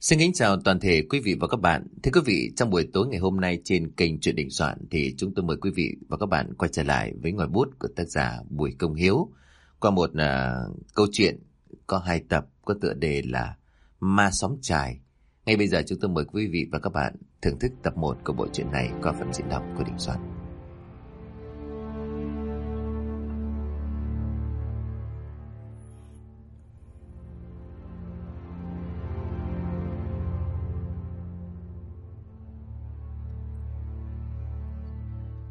Xin kính chào toàn thể quý vị và các bạn. Thưa quý vị, trong buổi tối ngày hôm nay trên kênh Truyện Đình Soạn thì chúng tôi mời quý vị và các bạn quay trở lại với ngòi bút của tác giả Bùi Công Hiếu qua một uh, câu chuyện có hai tập có tựa đề là Ma Xóm Trài. Ngay bây giờ chúng tôi mời quý vị và các bạn thưởng thức tập 1 của bộ truyện này qua phần diễn đọc của Đình Soạn.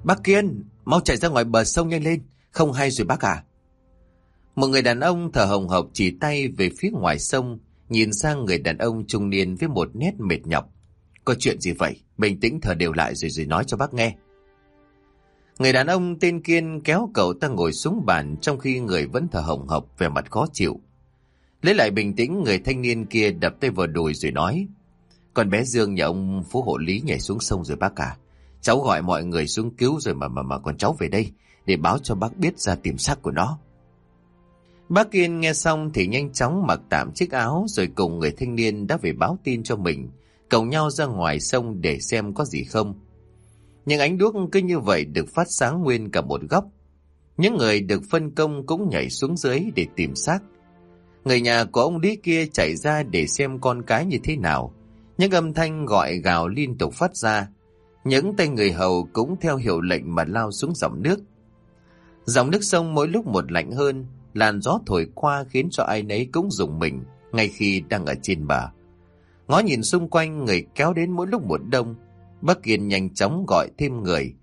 Bác Kiên, mau chạy ra ngoài bờ sông nhanh lên, không hay rồi bác à. Một người đàn ông thở hồng hộc chỉ tay về phía ngoài sông, nhìn sang người đàn ông trung niên với một nét mệt nhọc. Có chuyện gì vậy? Bình tĩnh thở đều lại rồi rồi nói cho bác nghe. Người đàn ông tên Kiên kéo cậu ta ngồi xuống bàn trong khi người vẫn thở hồng hộc vẻ mặt khó chịu. Lấy lại bình tĩnh người thanh niên kia đập tay vào đùi rồi nói. Con bé Dương nhà ông Phú Hộ Lý nhảy xuống sông rồi bác à. Cháu gọi mọi người xuống cứu rồi mà mà mà còn cháu về đây để báo cho bác biết ra tìm xác của nó. Bác Kiên nghe xong thì nhanh chóng mặc tạm chiếc áo rồi cùng người thanh niên đã về báo tin cho mình, cầu nhau ra ngoài sông để xem có gì không. Những ánh đuốc cứ như vậy được phát sáng nguyên cả một góc. Những người được phân công cũng nhảy xuống dưới để tìm xác. Người nhà của ông Lý kia chạy ra để xem con cái như thế nào. Những âm thanh gọi gào liên tục phát ra, những tay người hầu cũng theo hiệu lệnh mà lao xuống dòng nước. Dòng nước sông mỗi lúc một lạnh hơn, làn gió thổi qua khiến cho ai nấy cũng dùng mình ngay khi đang ở trên bờ. Ngó nhìn xung quanh người kéo đến mỗi lúc một đông, Bác Kiên nhanh chóng gọi thêm người,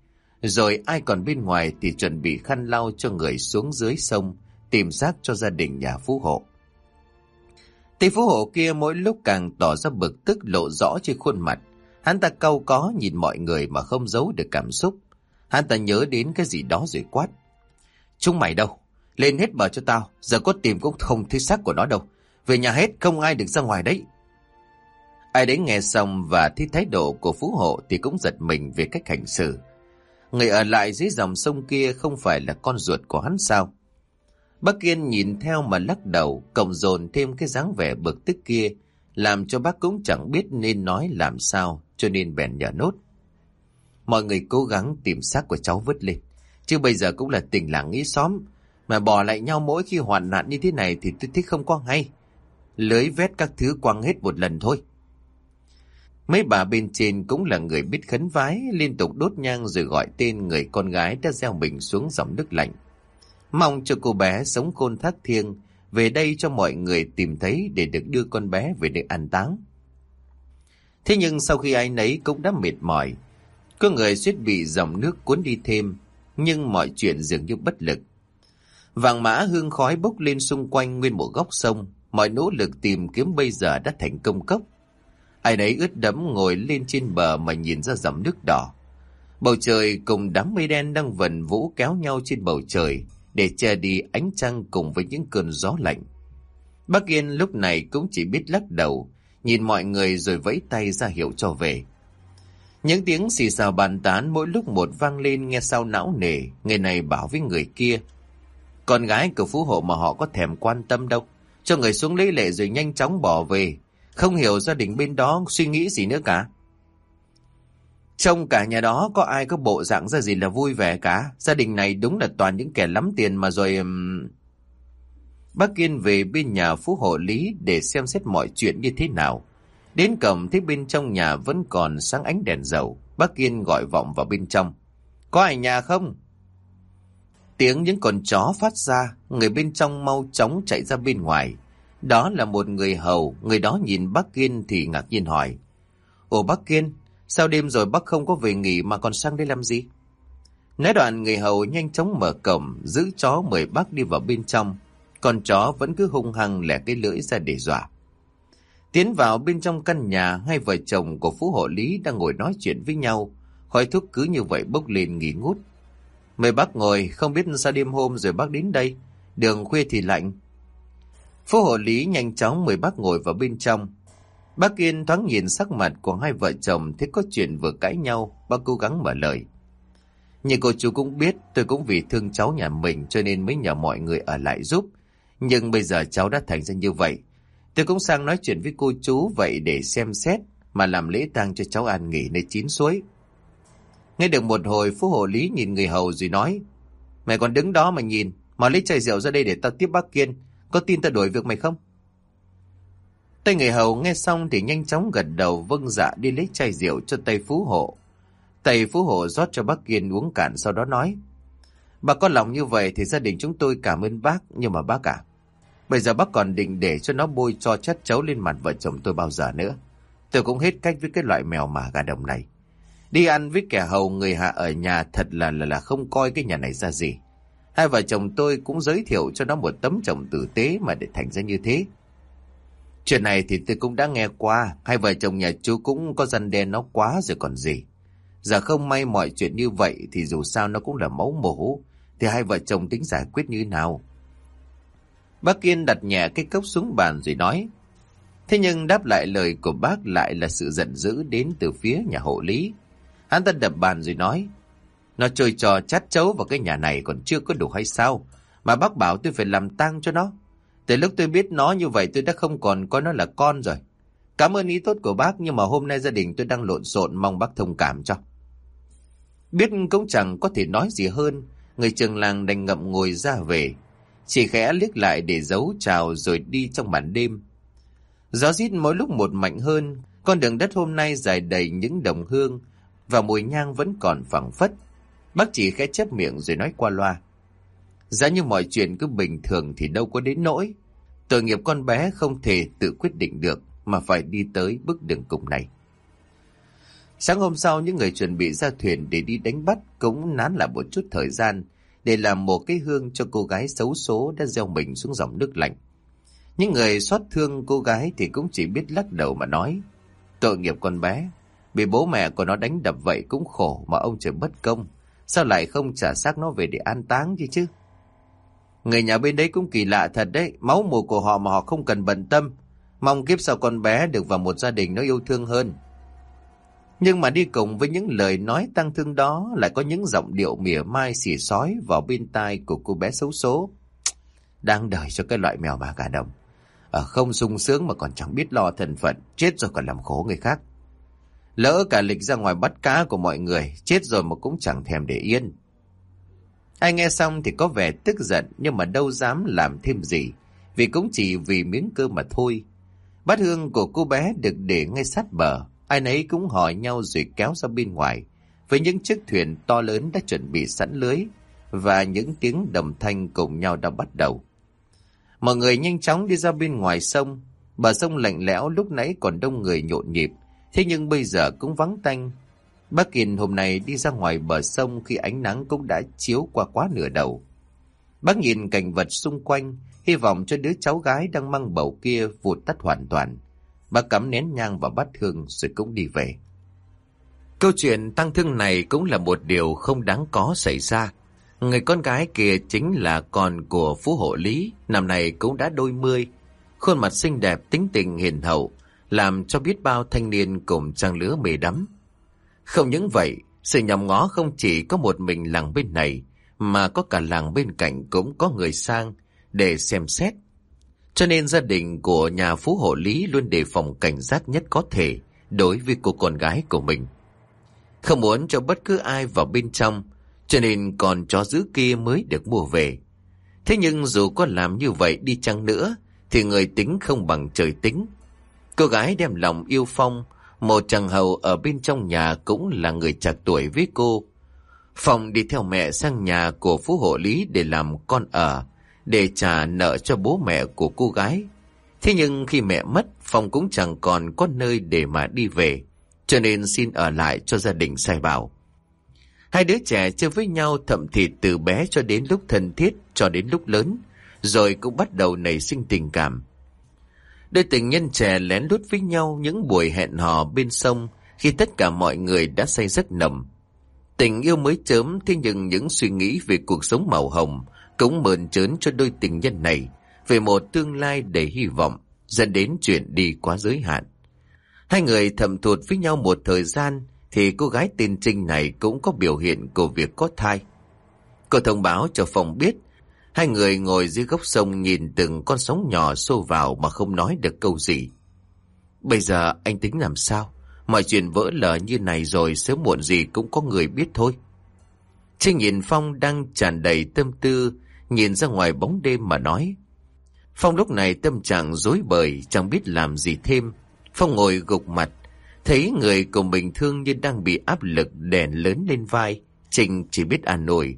rồi ai còn bên ngoài thì chuẩn bị khăn lau cho người xuống dưới sông, tìm xác cho gia đình nhà phú hộ. Tỷ phú hộ kia mỗi lúc càng tỏ ra bực tức lộ rõ trên khuôn mặt, Hắn ta câu có nhìn mọi người mà không giấu được cảm xúc. Hắn ta nhớ đến cái gì đó rồi quát. Chúng mày đâu? Lên hết bờ cho tao. Giờ có tìm cũng không thấy xác của nó đâu. Về nhà hết không ai được ra ngoài đấy. Ai đấy nghe xong và thấy thái độ của Phú Hộ thì cũng giật mình về cách hành xử. Người ở lại dưới dòng sông kia không phải là con ruột của hắn sao? Bác Kiên nhìn theo mà lắc đầu, cộng dồn thêm cái dáng vẻ bực tức kia, làm cho bác cũng chẳng biết nên nói làm sao cho nên bèn nhờ nốt. Mọi người cố gắng tìm xác của cháu vứt lên, chứ bây giờ cũng là tình làng nghĩ xóm, mà bỏ lại nhau mỗi khi hoạn nạn như thế này thì tôi thích không có hay. Lưới vét các thứ quăng hết một lần thôi. Mấy bà bên trên cũng là người biết khấn vái, liên tục đốt nhang rồi gọi tên người con gái đã gieo mình xuống dòng nước lạnh. Mong cho cô bé sống khôn thác thiêng, về đây cho mọi người tìm thấy để được đưa con bé về nơi an táng. Thế nhưng sau khi ai nấy cũng đã mệt mỏi, có người suýt bị dòng nước cuốn đi thêm, nhưng mọi chuyện dường như bất lực. Vàng mã hương khói bốc lên xung quanh nguyên một góc sông, mọi nỗ lực tìm kiếm bây giờ đã thành công cốc. Ai nấy ướt đẫm ngồi lên trên bờ mà nhìn ra dòng nước đỏ. Bầu trời cùng đám mây đen đang vần vũ kéo nhau trên bầu trời để che đi ánh trăng cùng với những cơn gió lạnh. Bác Yên lúc này cũng chỉ biết lắc đầu, nhìn mọi người rồi vẫy tay ra hiệu cho về. Những tiếng xì xào bàn tán mỗi lúc một vang lên nghe sao não nề, người này bảo với người kia. Con gái của phú hộ mà họ có thèm quan tâm đâu, cho người xuống lấy lệ rồi nhanh chóng bỏ về, không hiểu gia đình bên đó suy nghĩ gì nữa cả. Trong cả nhà đó có ai có bộ dạng ra gì là vui vẻ cả, gia đình này đúng là toàn những kẻ lắm tiền mà rồi... Bác Kiên về bên nhà Phú Hộ Lý để xem xét mọi chuyện như thế nào. Đến cầm thấy bên trong nhà vẫn còn sáng ánh đèn dầu. Bác Kiên gọi vọng vào bên trong. Có ai nhà không? Tiếng những con chó phát ra, người bên trong mau chóng chạy ra bên ngoài. Đó là một người hầu, người đó nhìn bác Kiên thì ngạc nhiên hỏi. Ồ bác Kiên, sao đêm rồi bác không có về nghỉ mà còn sang đây làm gì? Nói đoạn người hầu nhanh chóng mở cổng, giữ chó mời bác đi vào bên trong. Con chó vẫn cứ hung hăng lẻ cái lưỡi ra để dọa. Tiến vào bên trong căn nhà, hai vợ chồng của Phú Hộ Lý đang ngồi nói chuyện với nhau. Khói thuốc cứ như vậy bốc lên nghỉ ngút. Mời bác ngồi, không biết sao đêm hôm rồi bác đến đây. Đường khuya thì lạnh. Phú Hộ Lý nhanh chóng mời bác ngồi vào bên trong. Bác Kiên thoáng nhìn sắc mặt của hai vợ chồng thấy có chuyện vừa cãi nhau, bác cố gắng mở lời. Như cô chú cũng biết tôi cũng vì thương cháu nhà mình cho nên mới nhờ mọi người ở lại giúp. Nhưng bây giờ cháu đã thành ra như vậy. Tôi cũng sang nói chuyện với cô chú vậy để xem xét, mà làm lễ tang cho cháu An nghỉ nơi chín suối. Nghe được một hồi, phú hộ lý nhìn người hầu rồi nói, Mày còn đứng đó mà nhìn Mà lấy chai rượu ra đây để tao tiếp bác Kiên Có tin tao đổi việc mày không? Tay người hầu nghe xong thì nhanh chóng gật đầu vâng dạ đi lấy chai rượu cho tay phú hộ. Tay phú hộ rót cho bác Kiên uống cạn, sau đó nói Bà có lòng như vậy thì gia đình chúng tôi cảm ơn bác Nhưng mà bác à Bây giờ bác còn định để cho nó bôi cho chất chấu lên mặt vợ chồng tôi bao giờ nữa Tôi cũng hết cách với cái loại mèo mà gà đồng này Đi ăn với kẻ hầu người hạ ở nhà thật là là là không coi cái nhà này ra gì. Hai vợ chồng tôi cũng giới thiệu cho nó một tấm chồng tử tế mà để thành ra như thế. Chuyện này thì tôi cũng đã nghe qua, hai vợ chồng nhà chú cũng có răn đen nó quá rồi còn gì. Giờ không may mọi chuyện như vậy thì dù sao nó cũng là máu mổ, thì hai vợ chồng tính giải quyết như thế nào? Bác Kiên đặt nhẹ cái cốc xuống bàn rồi nói, Thế nhưng đáp lại lời của bác lại là sự giận dữ đến từ phía nhà hộ lý. Hắn ta đập bàn rồi nói. Nó chơi trò chát chấu vào cái nhà này còn chưa có đủ hay sao? Mà bác bảo tôi phải làm tang cho nó. Từ lúc tôi biết nó như vậy tôi đã không còn coi nó là con rồi. Cảm ơn ý tốt của bác nhưng mà hôm nay gia đình tôi đang lộn xộn mong bác thông cảm cho. Biết cũng chẳng có thể nói gì hơn. Người trường làng đành ngậm ngồi ra về. Chỉ khẽ liếc lại để giấu chào rồi đi trong màn đêm. Gió rít mỗi lúc một mạnh hơn. Con đường đất hôm nay dài đầy những đồng hương và mùi nhang vẫn còn phẳng phất. Bác chỉ khẽ chép miệng rồi nói qua loa. Giá như mọi chuyện cứ bình thường thì đâu có đến nỗi. Tội nghiệp con bé không thể tự quyết định được mà phải đi tới bước đường cùng này. Sáng hôm sau, những người chuẩn bị ra thuyền để đi đánh bắt cũng nán lại một chút thời gian để làm một cái hương cho cô gái xấu số đã gieo mình xuống dòng nước lạnh. Những người xót thương cô gái thì cũng chỉ biết lắc đầu mà nói. Tội nghiệp con bé, Bị bố mẹ của nó đánh đập vậy cũng khổ mà ông trời bất công. Sao lại không trả xác nó về để an táng gì chứ? Người nhà bên đấy cũng kỳ lạ thật đấy. Máu mù của họ mà họ không cần bận tâm. Mong kiếp sau con bé được vào một gia đình nó yêu thương hơn. Nhưng mà đi cùng với những lời nói tăng thương đó lại có những giọng điệu mỉa mai xỉ sói vào bên tai của cô bé xấu số. Đang đời cho cái loại mèo bà cả đồng. Ở không sung sướng mà còn chẳng biết lo thân phận, chết rồi còn làm khổ người khác. Lỡ cả lịch ra ngoài bắt cá của mọi người, chết rồi mà cũng chẳng thèm để yên. Ai nghe xong thì có vẻ tức giận nhưng mà đâu dám làm thêm gì, vì cũng chỉ vì miếng cơm mà thôi. Bát hương của cô bé được để ngay sát bờ, ai nấy cũng hỏi nhau rồi kéo ra bên ngoài, với những chiếc thuyền to lớn đã chuẩn bị sẵn lưới, và những tiếng đồng thanh cùng nhau đã bắt đầu. Mọi người nhanh chóng đi ra bên ngoài sông, bờ sông lạnh lẽo lúc nãy còn đông người nhộn nhịp, Thế nhưng bây giờ cũng vắng tanh. Bác Kiền hôm nay đi ra ngoài bờ sông khi ánh nắng cũng đã chiếu qua quá nửa đầu. Bác nhìn cảnh vật xung quanh, hy vọng cho đứa cháu gái đang mang bầu kia vụt tắt hoàn toàn. Bác cắm nén nhang vào bát hương rồi cũng đi về. Câu chuyện tăng thương này cũng là một điều không đáng có xảy ra. Người con gái kia chính là con của Phú Hộ Lý, năm nay cũng đã đôi mươi. Khuôn mặt xinh đẹp, tính tình hiền hậu, làm cho biết bao thanh niên cùng trang lứa mê đắm. Không những vậy, sự nhòm ngó không chỉ có một mình làng bên này, mà có cả làng bên cạnh cũng có người sang để xem xét. Cho nên gia đình của nhà phú hộ lý luôn đề phòng cảnh giác nhất có thể đối với cô con gái của mình. Không muốn cho bất cứ ai vào bên trong, cho nên còn chó giữ kia mới được mua về. Thế nhưng dù có làm như vậy đi chăng nữa, thì người tính không bằng trời tính. Cô gái đem lòng yêu Phong, một chàng hầu ở bên trong nhà cũng là người chạc tuổi với cô. Phong đi theo mẹ sang nhà của Phú Hộ Lý để làm con ở, để trả nợ cho bố mẹ của cô gái. Thế nhưng khi mẹ mất, Phong cũng chẳng còn có nơi để mà đi về, cho nên xin ở lại cho gia đình sai bảo. Hai đứa trẻ chơi với nhau thậm thịt từ bé cho đến lúc thân thiết, cho đến lúc lớn, rồi cũng bắt đầu nảy sinh tình cảm. Đôi tình nhân trẻ lén lút với nhau những buổi hẹn hò bên sông khi tất cả mọi người đã say giấc nồng. Tình yêu mới chớm thế nhưng những suy nghĩ về cuộc sống màu hồng cũng mờn trớn cho đôi tình nhân này về một tương lai đầy hy vọng dẫn đến chuyện đi quá giới hạn. Hai người thầm thụt với nhau một thời gian thì cô gái tên Trinh này cũng có biểu hiện của việc có thai. Cô thông báo cho phòng biết Hai người ngồi dưới gốc sông nhìn từng con sóng nhỏ xô vào mà không nói được câu gì. Bây giờ anh tính làm sao? Mọi chuyện vỡ lở như này rồi sớm muộn gì cũng có người biết thôi. Trinh nhìn Phong đang tràn đầy tâm tư, nhìn ra ngoài bóng đêm mà nói. Phong lúc này tâm trạng dối bời, chẳng biết làm gì thêm. Phong ngồi gục mặt, thấy người cùng bình thương như đang bị áp lực đèn lớn lên vai. Trinh chỉ biết an nổi.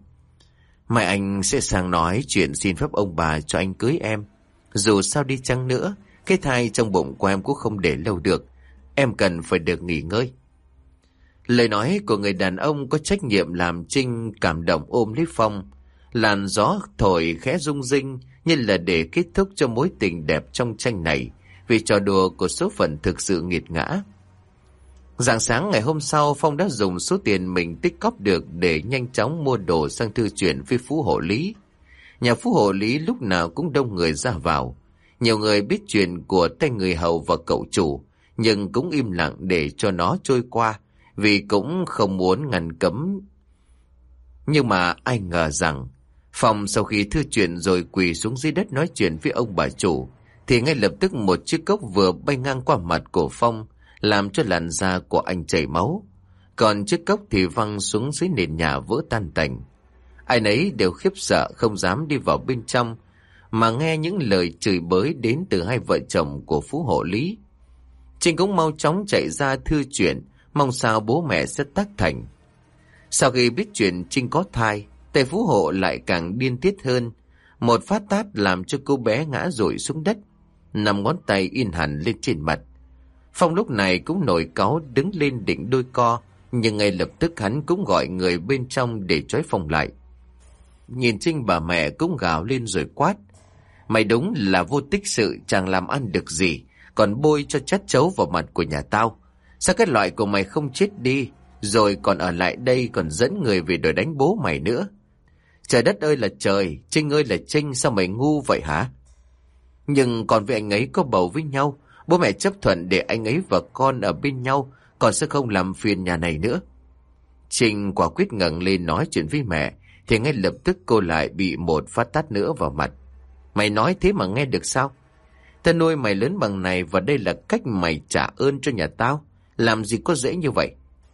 Mai anh sẽ sang nói chuyện xin phép ông bà cho anh cưới em. Dù sao đi chăng nữa, cái thai trong bụng của em cũng không để lâu được. Em cần phải được nghỉ ngơi. Lời nói của người đàn ông có trách nhiệm làm Trinh cảm động ôm lấy Phong. Làn gió thổi khẽ rung rinh như là để kết thúc cho mối tình đẹp trong tranh này vì trò đùa của số phận thực sự nghiệt ngã. Dạng sáng ngày hôm sau, Phong đã dùng số tiền mình tích cóp được để nhanh chóng mua đồ sang thư chuyển với Phú Hộ Lý. Nhà Phú Hộ Lý lúc nào cũng đông người ra vào. Nhiều người biết chuyện của tay người hầu và cậu chủ, nhưng cũng im lặng để cho nó trôi qua, vì cũng không muốn ngăn cấm. Nhưng mà ai ngờ rằng, Phong sau khi thư chuyện rồi quỳ xuống dưới đất nói chuyện với ông bà chủ, thì ngay lập tức một chiếc cốc vừa bay ngang qua mặt của Phong, làm cho làn da của anh chảy máu. Còn chiếc cốc thì văng xuống dưới nền nhà vỡ tan tành. Ai nấy đều khiếp sợ không dám đi vào bên trong, mà nghe những lời chửi bới đến từ hai vợ chồng của Phú Hộ Lý. Trinh cũng mau chóng chạy ra thư chuyện, mong sao bố mẹ sẽ tác thành. Sau khi biết chuyện Trinh có thai, Tề Phú Hộ lại càng điên tiết hơn. Một phát tát làm cho cô bé ngã rồi xuống đất, nằm ngón tay in hẳn lên trên mặt. Phong lúc này cũng nổi cáu đứng lên định đôi co, nhưng ngay lập tức hắn cũng gọi người bên trong để trói Phong lại. Nhìn Trinh bà mẹ cũng gào lên rồi quát. Mày đúng là vô tích sự chẳng làm ăn được gì, còn bôi cho chất chấu vào mặt của nhà tao. Sao cái loại của mày không chết đi, rồi còn ở lại đây còn dẫn người về đòi đánh bố mày nữa. Trời đất ơi là trời, Trinh ơi là Trinh, sao mày ngu vậy hả? Nhưng còn với anh ấy có bầu với nhau, Bố mẹ chấp thuận để anh ấy và con ở bên nhau, còn sẽ không làm phiền nhà này nữa. Trinh quả quyết ngẩng lên nói chuyện với mẹ, thì ngay lập tức cô lại bị một phát tát nữa vào mặt. Mày nói thế mà nghe được sao? Ta nuôi mày lớn bằng này và đây là cách mày trả ơn cho nhà tao. Làm gì có dễ như vậy?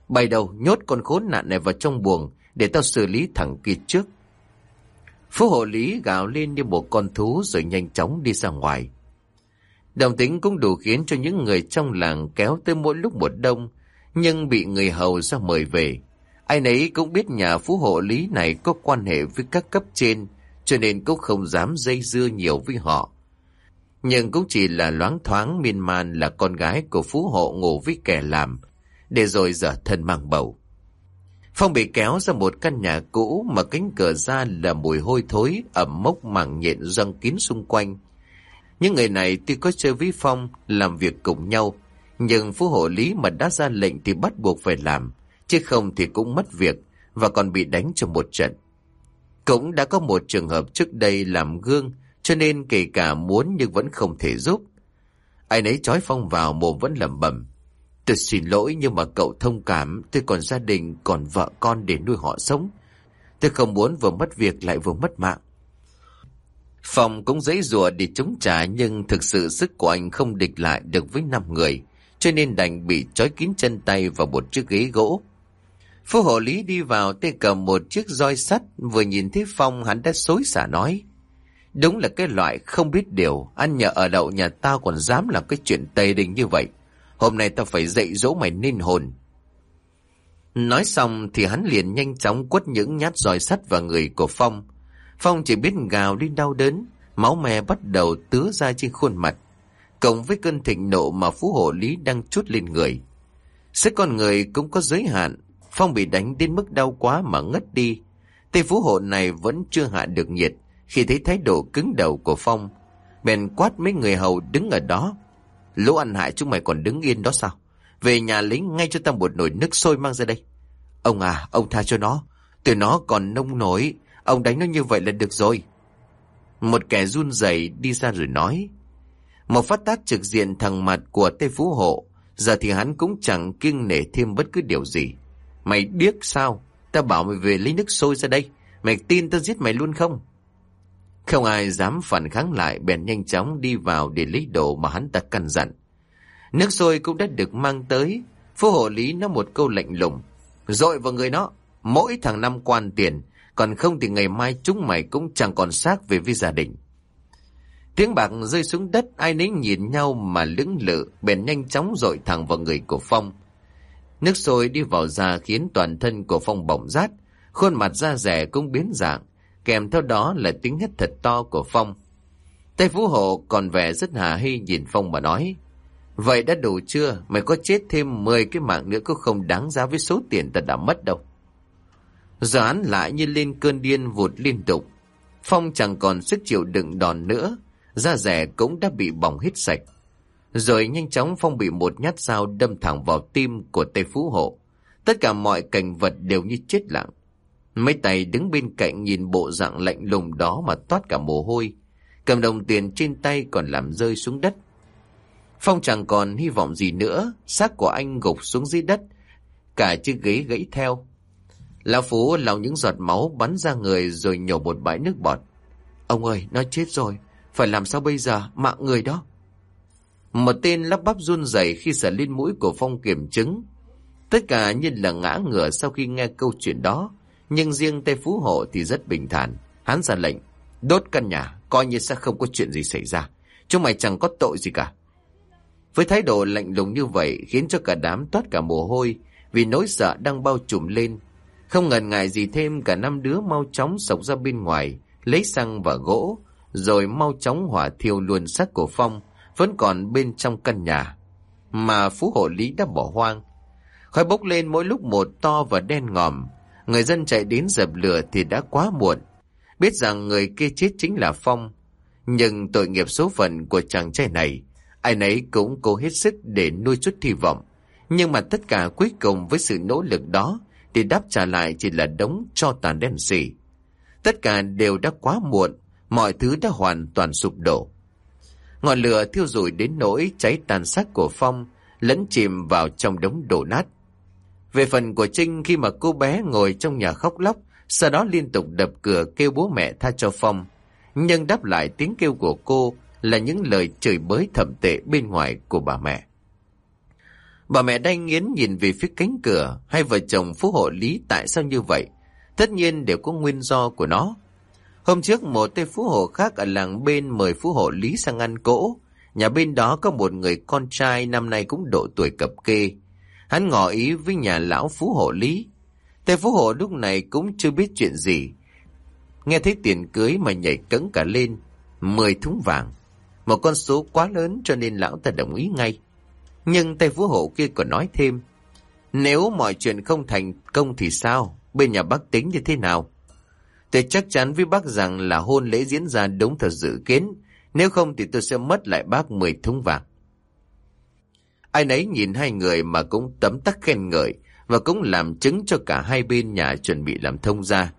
Bày đầu nhốt con khốn nạn này vào trong buồng để tao xử lý thẳng kia trước. Phú hộ lý gào lên như một con thú rồi nhanh chóng đi ra ngoài. Đồng tính cũng đủ khiến cho những người trong làng kéo tới mỗi lúc một đông, nhưng bị người hầu ra mời về. Ai nấy cũng biết nhà phú hộ lý này có quan hệ với các cấp trên, cho nên cũng không dám dây dưa nhiều với họ. Nhưng cũng chỉ là loáng thoáng miên man là con gái của phú hộ ngủ với kẻ làm, để rồi giờ thân mang bầu. Phong bị kéo ra một căn nhà cũ mà cánh cửa ra là mùi hôi thối, ẩm mốc mảng nhện răng kín xung quanh. Những người này tuy có chơi với Phong, làm việc cùng nhau, nhưng phú hộ lý mà đã ra lệnh thì bắt buộc phải làm, chứ không thì cũng mất việc và còn bị đánh cho một trận. Cũng đã có một trường hợp trước đây làm gương, cho nên kể cả muốn nhưng vẫn không thể giúp. Ai nấy trói Phong vào mồm vẫn lẩm bẩm. Tôi xin lỗi nhưng mà cậu thông cảm, tôi còn gia đình, còn vợ con để nuôi họ sống. Tôi không muốn vừa mất việc lại vừa mất mạng. Phong cũng giấy rùa để chống trả nhưng thực sự sức của anh không địch lại được với năm người, cho nên đành bị trói kín chân tay vào một chiếc ghế gỗ. Phú hộ lý đi vào tay cầm một chiếc roi sắt, vừa nhìn thấy Phong hắn đã xối xả nói. Đúng là cái loại không biết điều, ăn nhờ ở đậu nhà tao còn dám làm cái chuyện tây đình như vậy. Hôm nay tao phải dạy dỗ mày nên hồn. Nói xong thì hắn liền nhanh chóng quất những nhát roi sắt vào người của Phong, Phong chỉ biết gào lên đau đớn, máu me bắt đầu tứa ra trên khuôn mặt. Cộng với cơn thịnh nộ mà phú hộ lý đang chút lên người. Sức con người cũng có giới hạn, Phong bị đánh đến mức đau quá mà ngất đi. Tây phú hộ này vẫn chưa hạ được nhiệt khi thấy thái độ cứng đầu của Phong. Bèn quát mấy người hầu đứng ở đó. Lũ ăn hại chúng mày còn đứng yên đó sao? Về nhà lấy ngay cho ta một nồi nước sôi mang ra đây. Ông à, ông tha cho nó. Từ nó còn nông nổi, Ông đánh nó như vậy là được rồi. Một kẻ run rẩy đi ra rồi nói. Một phát tác trực diện thằng mặt của Tây Phú Hộ, giờ thì hắn cũng chẳng kiêng nể thêm bất cứ điều gì. Mày biết sao? Ta bảo mày về lấy nước sôi ra đây. Mày tin tao giết mày luôn không? Không ai dám phản kháng lại bèn nhanh chóng đi vào để lấy đồ mà hắn ta căn dặn. Nước sôi cũng đã được mang tới. Phú hộ lý nó một câu lạnh lùng. Dội vào người nó, mỗi thằng năm quan tiền, còn không thì ngày mai chúng mày cũng chẳng còn xác về với gia đình. Tiếng bạc rơi xuống đất, ai nấy nhìn nhau mà lưỡng lự, bèn nhanh chóng dội thẳng vào người của Phong. Nước sôi đi vào da khiến toàn thân của Phong bỏng rát, khuôn mặt da rẻ cũng biến dạng, kèm theo đó là tiếng hét thật to của Phong. tay Phú Hộ còn vẻ rất hà hy nhìn Phong mà nói, Vậy đã đủ chưa? Mày có chết thêm 10 cái mạng nữa cũng không đáng giá với số tiền ta đã mất đâu. Giờ hắn lại như lên cơn điên vụt liên tục. Phong chẳng còn sức chịu đựng đòn nữa, da rẻ cũng đã bị bỏng hết sạch. Rồi nhanh chóng Phong bị một nhát dao đâm thẳng vào tim của Tây Phú Hộ. Tất cả mọi cảnh vật đều như chết lặng. Mấy tay đứng bên cạnh nhìn bộ dạng lạnh lùng đó mà toát cả mồ hôi. Cầm đồng tiền trên tay còn làm rơi xuống đất. Phong chẳng còn hy vọng gì nữa, xác của anh gục xuống dưới đất. Cả chiếc ghế gãy theo. Lão Phú lau những giọt máu bắn ra người rồi nhổ một bãi nước bọt. Ông ơi, nó chết rồi. Phải làm sao bây giờ, mạng người đó. Một tên lắp bắp run rẩy khi sờ lên mũi của Phong kiểm chứng. Tất cả nhân là ngã ngửa sau khi nghe câu chuyện đó. Nhưng riêng Tây Phú Hộ thì rất bình thản. Hắn ra lệnh, đốt căn nhà, coi như sẽ không có chuyện gì xảy ra. Chúng mày chẳng có tội gì cả. Với thái độ lạnh lùng như vậy khiến cho cả đám toát cả mồ hôi vì nỗi sợ đang bao trùm lên. Không ngần ngại gì thêm cả năm đứa mau chóng sộc ra bên ngoài, lấy xăng và gỗ, rồi mau chóng hỏa thiêu luôn xác của Phong, vẫn còn bên trong căn nhà, mà Phú Hộ Lý đã bỏ hoang. Khói bốc lên mỗi lúc một to và đen ngòm, người dân chạy đến dập lửa thì đã quá muộn. Biết rằng người kia chết chính là Phong, nhưng tội nghiệp số phận của chàng trai này, ai nấy cũng cố hết sức để nuôi chút hy vọng. Nhưng mà tất cả cuối cùng với sự nỗ lực đó thì đáp trả lại chỉ là đống cho tàn đen xỉ. Tất cả đều đã quá muộn, mọi thứ đã hoàn toàn sụp đổ. Ngọn lửa thiêu rụi đến nỗi cháy tàn xác của Phong, lẫn chìm vào trong đống đổ nát. Về phần của Trinh khi mà cô bé ngồi trong nhà khóc lóc, sau đó liên tục đập cửa kêu bố mẹ tha cho Phong. Nhưng đáp lại tiếng kêu của cô là những lời chửi bới thậm tệ bên ngoài của bà mẹ. Bà mẹ đay nghiến nhìn về phía cánh cửa, hai vợ chồng phú hộ lý tại sao như vậy? Tất nhiên đều có nguyên do của nó. Hôm trước một tên phú hộ khác ở làng bên mời phú hộ lý sang ăn cỗ. Nhà bên đó có một người con trai năm nay cũng độ tuổi cập kê. Hắn ngỏ ý với nhà lão phú hộ lý. Tề phú hộ lúc này cũng chưa biết chuyện gì. Nghe thấy tiền cưới mà nhảy cẫng cả lên. Mười thúng vàng. Một con số quá lớn cho nên lão ta đồng ý ngay. Nhưng tay phú hộ kia còn nói thêm. Nếu mọi chuyện không thành công thì sao? Bên nhà bác tính như thế nào? Tôi chắc chắn với bác rằng là hôn lễ diễn ra đúng thật dự kiến. Nếu không thì tôi sẽ mất lại bác 10 thúng vàng. Ai nấy nhìn hai người mà cũng tấm tắc khen ngợi và cũng làm chứng cho cả hai bên nhà chuẩn bị làm thông gia.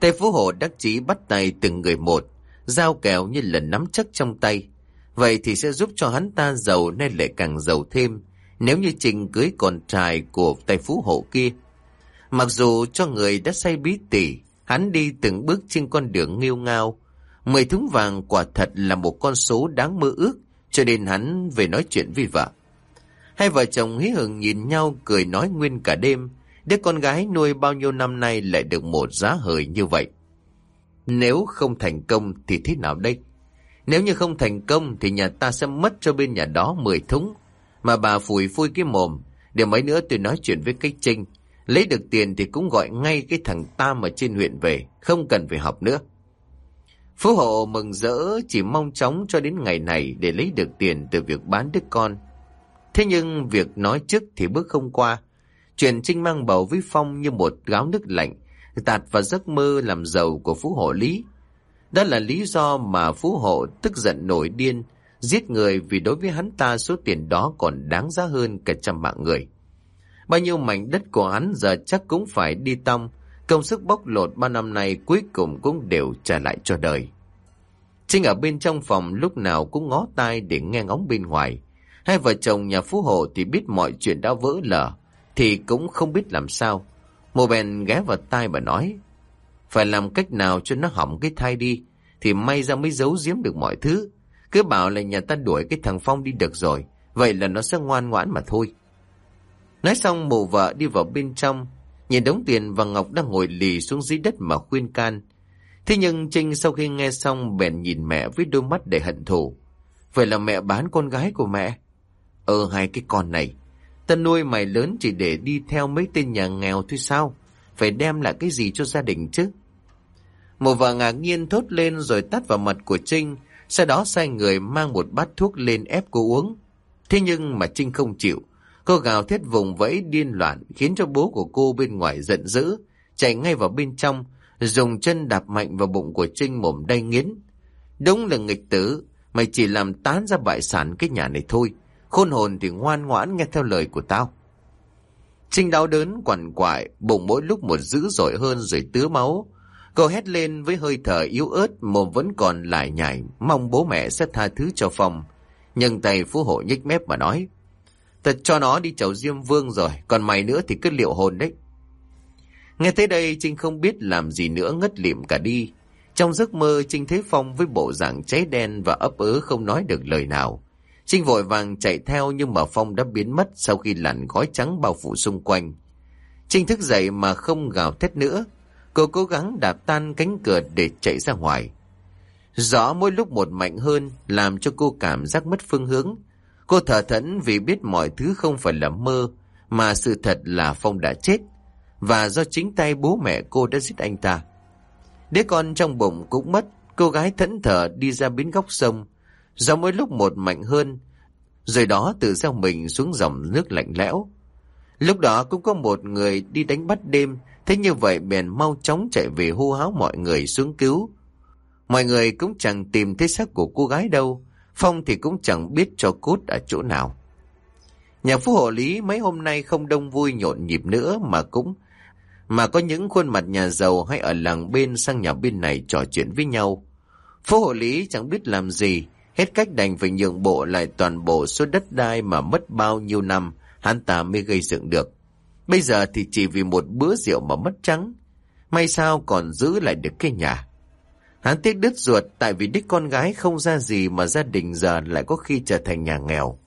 Tây Phú Hộ đắc chí bắt tay từng người một, giao kèo như lần nắm chắc trong tay. Vậy thì sẽ giúp cho hắn ta giàu nên lại càng giàu thêm, nếu như trình cưới con trai của Tây Phú Hộ kia. Mặc dù cho người đã say bí tỉ, hắn đi từng bước trên con đường nghiêu ngao. Mười thúng vàng quả thật là một con số đáng mơ ước, cho nên hắn về nói chuyện với vợ. Hai vợ chồng hí hửng nhìn nhau cười nói nguyên cả đêm, đứa con gái nuôi bao nhiêu năm nay lại được một giá hời như vậy. Nếu không thành công thì thế nào đây? Nếu như không thành công thì nhà ta sẽ mất cho bên nhà đó 10 thúng. Mà bà phủi phui cái mồm, để mấy nữa tôi nói chuyện với cái Trinh. Lấy được tiền thì cũng gọi ngay cái thằng Tam ở trên huyện về, không cần phải học nữa. Phú hộ mừng rỡ chỉ mong chóng cho đến ngày này để lấy được tiền từ việc bán đứa con. Thế nhưng việc nói trước thì bước không qua. Chuyện Trinh mang bầu với Phong như một gáo nước lạnh, tạt vào giấc mơ làm giàu của Phú Hộ Lý. Đó là lý do mà Phú Hộ tức giận nổi điên, giết người vì đối với hắn ta số tiền đó còn đáng giá hơn cả trăm mạng người. Bao nhiêu mảnh đất của hắn giờ chắc cũng phải đi tông, công sức bóc lột ba năm nay cuối cùng cũng đều trả lại cho đời. Trinh ở bên trong phòng lúc nào cũng ngó tai để nghe ngóng bên ngoài. Hai vợ chồng nhà Phú Hộ thì biết mọi chuyện đã vỡ lở, thì cũng không biết làm sao. Mô bèn ghé vào tai và nói, phải làm cách nào cho nó hỏng cái thai đi. thì may ra mới giấu giếm được mọi thứ. Cứ bảo là nhà ta đuổi cái thằng Phong đi được rồi, vậy là nó sẽ ngoan ngoãn mà thôi. Nói xong mụ vợ đi vào bên trong, nhìn đống tiền và Ngọc đang ngồi lì xuống dưới đất mà khuyên can. Thế nhưng Trinh sau khi nghe xong bèn nhìn mẹ với đôi mắt để hận thù. Vậy là mẹ bán con gái của mẹ? Ờ hai cái con này, ta nuôi mày lớn chỉ để đi theo mấy tên nhà nghèo thôi sao? Phải đem lại cái gì cho gia đình chứ? Một vợ ngạc nhiên thốt lên rồi tắt vào mặt của Trinh, sau đó sai người mang một bát thuốc lên ép cô uống. Thế nhưng mà Trinh không chịu, cô gào thét vùng vẫy điên loạn khiến cho bố của cô bên ngoài giận dữ, chạy ngay vào bên trong, dùng chân đạp mạnh vào bụng của Trinh mồm đay nghiến. Đúng là nghịch tử, mày chỉ làm tán ra bại sản cái nhà này thôi, khôn hồn thì ngoan ngoãn nghe theo lời của tao. Trinh đau đớn quằn quại, bụng mỗi lúc một dữ dội hơn rồi tứa máu. Cô hét lên với hơi thở yếu ớt, mồm vẫn còn lại nhảy, mong bố mẹ sẽ tha thứ cho Phong. Nhưng tay phú hộ nhích mép mà nói, Thật cho nó đi chầu Diêm Vương rồi, còn mày nữa thì cứ liệu hồn đấy. Nghe tới đây Trinh không biết làm gì nữa ngất liệm cả đi. Trong giấc mơ Trinh thấy Phong với bộ dạng cháy đen và ấp ớ không nói được lời nào. Trinh vội vàng chạy theo nhưng mà Phong đã biến mất sau khi lặn gói trắng bao phủ xung quanh. Trinh thức dậy mà không gào thét nữa. Cô cố gắng đạp tan cánh cửa để chạy ra ngoài. Gió mỗi lúc một mạnh hơn làm cho cô cảm giác mất phương hướng. Cô thở thẫn vì biết mọi thứ không phải là mơ mà sự thật là Phong đã chết và do chính tay bố mẹ cô đã giết anh ta. Đứa con trong bụng cũng mất, cô gái thẫn thờ đi ra bến góc sông, gió mỗi lúc một mạnh hơn, rồi đó tự gieo mình xuống dòng nước lạnh lẽo. Lúc đó cũng có một người đi đánh bắt đêm, thế như vậy bèn mau chóng chạy về hô háo mọi người xuống cứu. Mọi người cũng chẳng tìm thấy xác của cô gái đâu, Phong thì cũng chẳng biết cho cốt ở chỗ nào. Nhà phú hộ lý mấy hôm nay không đông vui nhộn nhịp nữa mà cũng mà có những khuôn mặt nhà giàu hay ở làng bên sang nhà bên này trò chuyện với nhau. Phố hộ lý chẳng biết làm gì, hết cách đành phải nhượng bộ lại toàn bộ số đất đai mà mất bao nhiêu năm, hắn ta mới gây dựng được. Bây giờ thì chỉ vì một bữa rượu mà mất trắng. May sao còn giữ lại được cái nhà. Hắn tiếc đứt ruột tại vì đích con gái không ra gì mà gia đình giờ lại có khi trở thành nhà nghèo.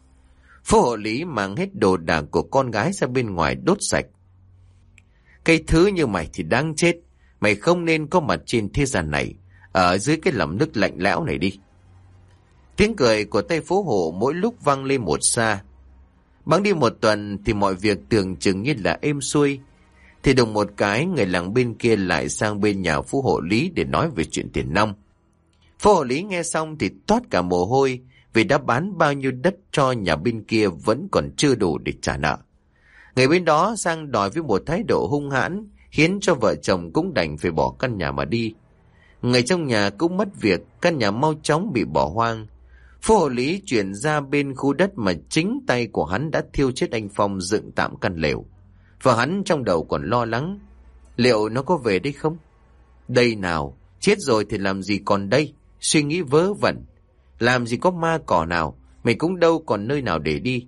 Phố hộ lý mang hết đồ đạc của con gái ra bên ngoài đốt sạch. Cái thứ như mày thì đáng chết. Mày không nên có mặt trên thế gian này. Ở dưới cái lầm nước lạnh lẽo này đi. Tiếng cười của tay phố hộ mỗi lúc vang lên một xa. Bắn đi một tuần thì mọi việc tưởng chừng như là êm xuôi. Thì đồng một cái người làng bên kia lại sang bên nhà phú hộ lý để nói về chuyện tiền nông. Phú hộ lý nghe xong thì toát cả mồ hôi vì đã bán bao nhiêu đất cho nhà bên kia vẫn còn chưa đủ để trả nợ. Người bên đó sang đòi với một thái độ hung hãn, khiến cho vợ chồng cũng đành phải bỏ căn nhà mà đi. Người trong nhà cũng mất việc, căn nhà mau chóng bị bỏ hoang. Phố hộ lý chuyển ra bên khu đất mà chính tay của hắn đã thiêu chết anh Phong dựng tạm căn lều. Và hắn trong đầu còn lo lắng, liệu nó có về đây không? Đây nào, chết rồi thì làm gì còn đây? Suy nghĩ vớ vẩn. Làm gì có ma cỏ nào, mình cũng đâu còn nơi nào để đi.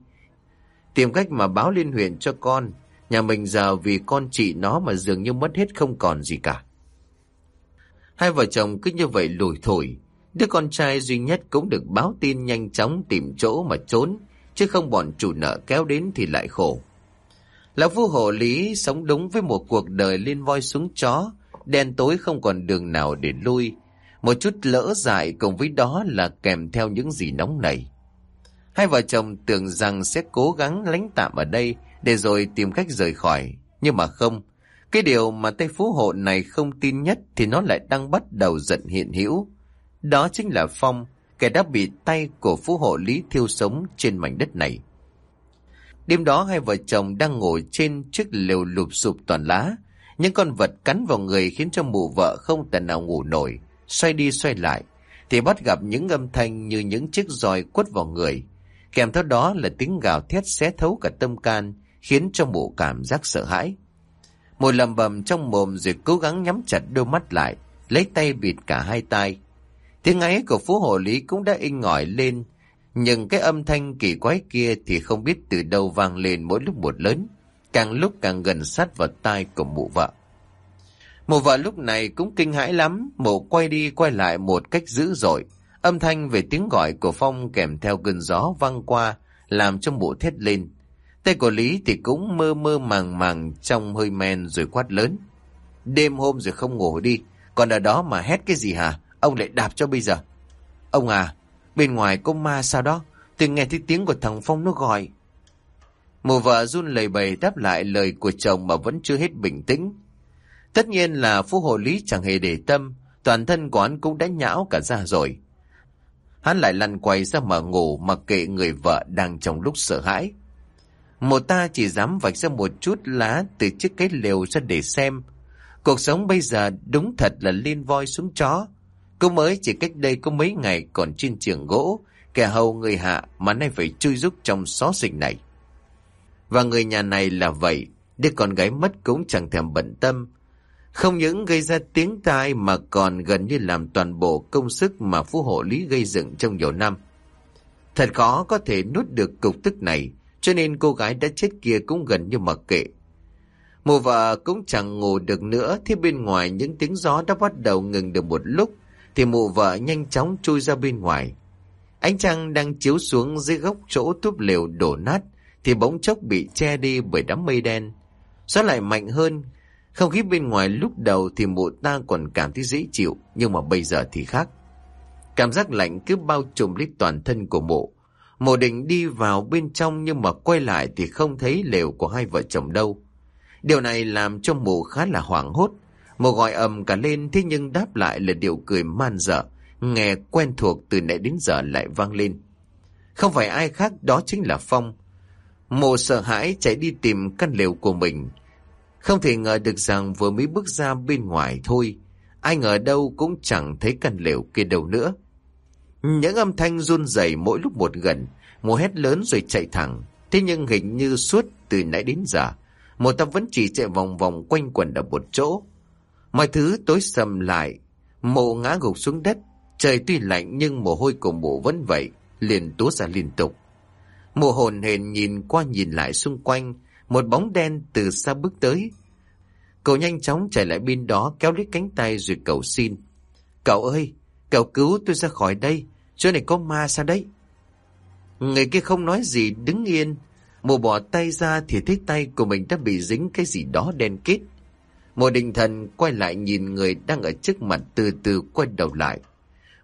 Tìm cách mà báo liên huyện cho con. Nhà mình giờ vì con chị nó mà dường như mất hết không còn gì cả. Hai vợ chồng cứ như vậy lủi thổi. Đứa con trai duy nhất cũng được báo tin nhanh chóng tìm chỗ mà trốn. Chứ không bọn chủ nợ kéo đến thì lại khổ. Lão vua hộ lý sống đúng với một cuộc đời lên voi xuống chó. Đen tối không còn đường nào để lui. Một chút lỡ dại cùng với đó là kèm theo những gì nóng nảy. Hai vợ chồng tưởng rằng sẽ cố gắng lánh tạm ở đây để rồi tìm cách rời khỏi. Nhưng mà không. Cái điều mà Tây Phú Hộ này không tin nhất thì nó lại đang bắt đầu giận hiện hữu. Đó chính là Phong, kẻ đã bị tay của Phú Hộ Lý thiêu sống trên mảnh đất này. Đêm đó hai vợ chồng đang ngồi trên chiếc lều lụp sụp toàn lá. Những con vật cắn vào người khiến cho mụ vợ không thể nào ngủ nổi. Xoay đi xoay lại, thì bắt gặp những âm thanh như những chiếc roi quất vào người. Kèm theo đó là tiếng gào thét xé thấu cả tâm can, khiến cho mụ cảm giác sợ hãi. Mụ lầm bầm trong mồm rồi cố gắng nhắm chặt đôi mắt lại, lấy tay bịt cả hai tay. Tiếng ấy của phú hộ lý cũng đã in ngỏi lên, nhưng cái âm thanh kỳ quái kia thì không biết từ đâu vang lên mỗi lúc một lớn, càng lúc càng gần sát vào tai của mụ vợ. Mụ vợ lúc này cũng kinh hãi lắm, mụ quay đi quay lại một cách dữ dội. Âm thanh về tiếng gọi của Phong kèm theo cơn gió văng qua, làm cho mụ thét lên. Tay của Lý thì cũng mơ mơ màng màng trong hơi men rồi quát lớn. Đêm hôm rồi không ngủ đi, còn ở đó mà hét cái gì hả? Ông lại đạp cho bây giờ. Ông à, bên ngoài có ma sao đó? Tôi nghe thấy tiếng của thằng Phong nó gọi. Mụ vợ run lầy bầy đáp lại lời của chồng mà vẫn chưa hết bình tĩnh. Tất nhiên là phú hộ lý chẳng hề để tâm, toàn thân của hắn cũng đã nhão cả ra rồi. Hắn lại lăn quay ra mở ngủ mặc kệ người vợ đang trong lúc sợ hãi. Một ta chỉ dám vạch ra một chút lá từ chiếc cái lều ra để xem. Cuộc sống bây giờ đúng thật là lên voi xuống chó. Cô mới chỉ cách đây có mấy ngày còn trên trường gỗ, kẻ hầu người hạ mà nay phải chui rúc trong xó xỉnh này. Và người nhà này là vậy, đứa con gái mất cũng chẳng thèm bận tâm. Không những gây ra tiếng tai mà còn gần như làm toàn bộ công sức mà phú hộ lý gây dựng trong nhiều năm. Thật khó có thể nuốt được cục tức này, cho nên cô gái đã chết kia cũng gần như mặc kệ. Mùa vợ cũng chẳng ngủ được nữa, thì bên ngoài những tiếng gió đã bắt đầu ngừng được một lúc, thì mụ vợ nhanh chóng chui ra bên ngoài. Ánh trăng đang chiếu xuống dưới góc chỗ túp lều đổ nát, thì bỗng chốc bị che đi bởi đám mây đen. Gió lại mạnh hơn, không khí bên ngoài lúc đầu thì mụ ta còn cảm thấy dễ chịu, nhưng mà bây giờ thì khác. Cảm giác lạnh cứ bao trùm lấy toàn thân của mụ. Mộ định đi vào bên trong nhưng mà quay lại thì không thấy lều của hai vợ chồng đâu. Điều này làm cho mụ khá là hoảng hốt một gọi ầm cả lên thế nhưng đáp lại là điệu cười man dở, nghe quen thuộc từ nãy đến giờ lại vang lên. Không phải ai khác đó chính là Phong. Mộ sợ hãi chạy đi tìm căn lều của mình. Không thể ngờ được rằng vừa mới bước ra bên ngoài thôi, ai ngờ đâu cũng chẳng thấy căn lều kia đâu nữa. Những âm thanh run rẩy mỗi lúc một gần, mùa hét lớn rồi chạy thẳng. Thế nhưng hình như suốt từ nãy đến giờ, một tâm vẫn chỉ chạy vòng vòng quanh quần ở một chỗ. Mọi thứ tối sầm lại, mộ ngã gục xuống đất. Trời tuy lạnh nhưng mồ hôi của mộ vẫn vậy, liền túa ra liên tục. Mộ hồn hền nhìn qua nhìn lại xung quanh, một bóng đen từ xa bước tới. Cậu nhanh chóng chạy lại bên đó kéo lấy cánh tay rồi cầu xin. Cậu ơi, cậu cứu tôi ra khỏi đây, chỗ này có ma sao đấy? Người kia không nói gì đứng yên, mồ bỏ tay ra thì thấy tay của mình đã bị dính cái gì đó đen kết. Mộ định thần quay lại nhìn người đang ở trước mặt từ từ quay đầu lại.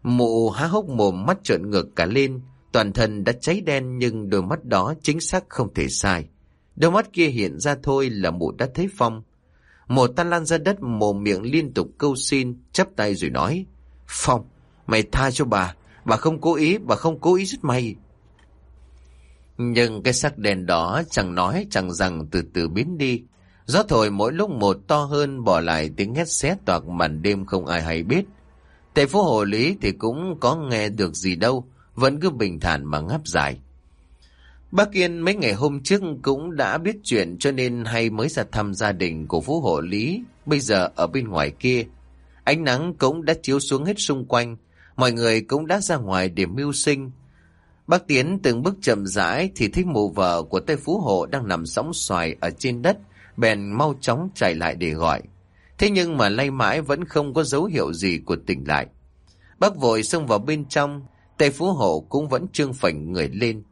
Mụ há hốc mồm mắt trợn ngược cả lên, toàn thân đã cháy đen nhưng đôi mắt đó chính xác không thể sai. Đôi mắt kia hiện ra thôi là mụ đã thấy Phong. Mụ ta lan ra đất mồm miệng liên tục câu xin, chắp tay rồi nói. Phong, mày tha cho bà, bà không cố ý, bà không cố ý giết mày. Nhưng cái sắc đèn đó chẳng nói chẳng rằng từ từ biến đi. Gió thổi mỗi lúc một to hơn bỏ lại tiếng hét xé toạc màn đêm không ai hay biết. Tại phố hồ lý thì cũng có nghe được gì đâu, vẫn cứ bình thản mà ngáp dài. Bác Yên mấy ngày hôm trước cũng đã biết chuyện cho nên hay mới ra thăm gia đình của Phú Hộ Lý, bây giờ ở bên ngoài kia. Ánh nắng cũng đã chiếu xuống hết xung quanh, mọi người cũng đã ra ngoài để mưu sinh. Bác Tiến từng bước chậm rãi thì thấy mụ vợ của Tây Phú Hộ đang nằm sóng xoài ở trên đất, bèn mau chóng chạy lại để gọi. Thế nhưng mà lay mãi vẫn không có dấu hiệu gì của tỉnh lại. Bác vội xông vào bên trong, tay Phú Hộ cũng vẫn trương phảnh người lên.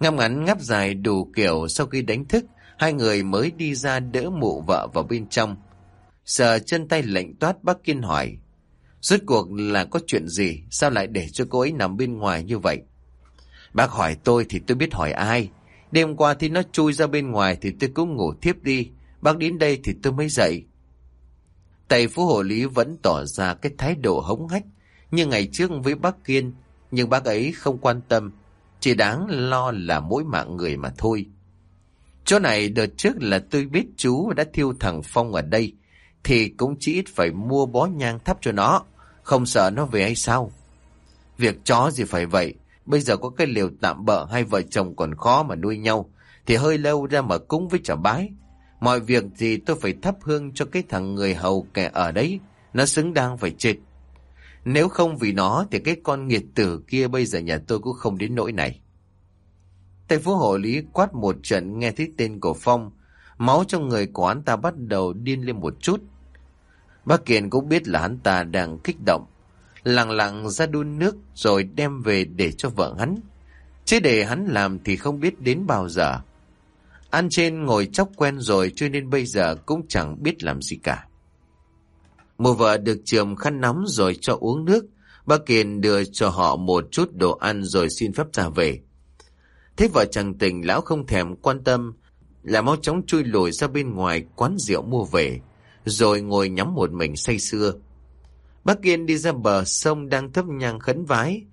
Ngăm ngắn ngắp dài đủ kiểu sau khi đánh thức, hai người mới đi ra đỡ mụ vợ vào bên trong. Sờ chân tay lệnh toát bác Kiên hỏi. Rốt cuộc là có chuyện gì, sao lại để cho cô ấy nằm bên ngoài như vậy? Bác hỏi tôi thì tôi biết hỏi ai. Đêm qua thì nó chui ra bên ngoài thì tôi cũng ngủ thiếp đi. Bác đến đây thì tôi mới dậy. Tài Phú Hộ Lý vẫn tỏ ra cái thái độ hống hách như ngày trước với bác Kiên, nhưng bác ấy không quan tâm, chỉ đáng lo là mỗi mạng người mà thôi. Chỗ này đợt trước là tôi biết chú đã thiêu thằng Phong ở đây, thì cũng chỉ ít phải mua bó nhang thắp cho nó, không sợ nó về hay sao? Việc chó gì phải vậy, bây giờ có cái liều tạm bỡ hai vợ chồng còn khó mà nuôi nhau, thì hơi lâu ra mà cúng với trả bái. Mọi việc thì tôi phải thắp hương cho cái thằng người hầu kẻ ở đấy, nó xứng đáng phải chết. Nếu không vì nó thì cái con nghiệt tử kia bây giờ nhà tôi cũng không đến nỗi này. Tây Phú Hộ Lý quát một trận nghe thấy tên của Phong, máu trong người của hắn ta bắt đầu điên lên một chút. Bác kiền cũng biết là hắn ta đang kích động. Lặng lặng ra đun nước rồi đem về để cho vợ hắn. Chứ để hắn làm thì không biết đến bao giờ. Ăn trên ngồi chóc quen rồi cho nên bây giờ cũng chẳng biết làm gì cả. Mùa vợ được trường khăn nóng rồi cho uống nước. Bác Kiền đưa cho họ một chút đồ ăn rồi xin phép ra về. Thế vợ chàng tình lão không thèm quan tâm, là mau chóng chui lùi ra bên ngoài quán rượu mua về, rồi ngồi nhắm một mình say sưa. Bác Kiên đi ra bờ sông đang thấp nhang khấn vái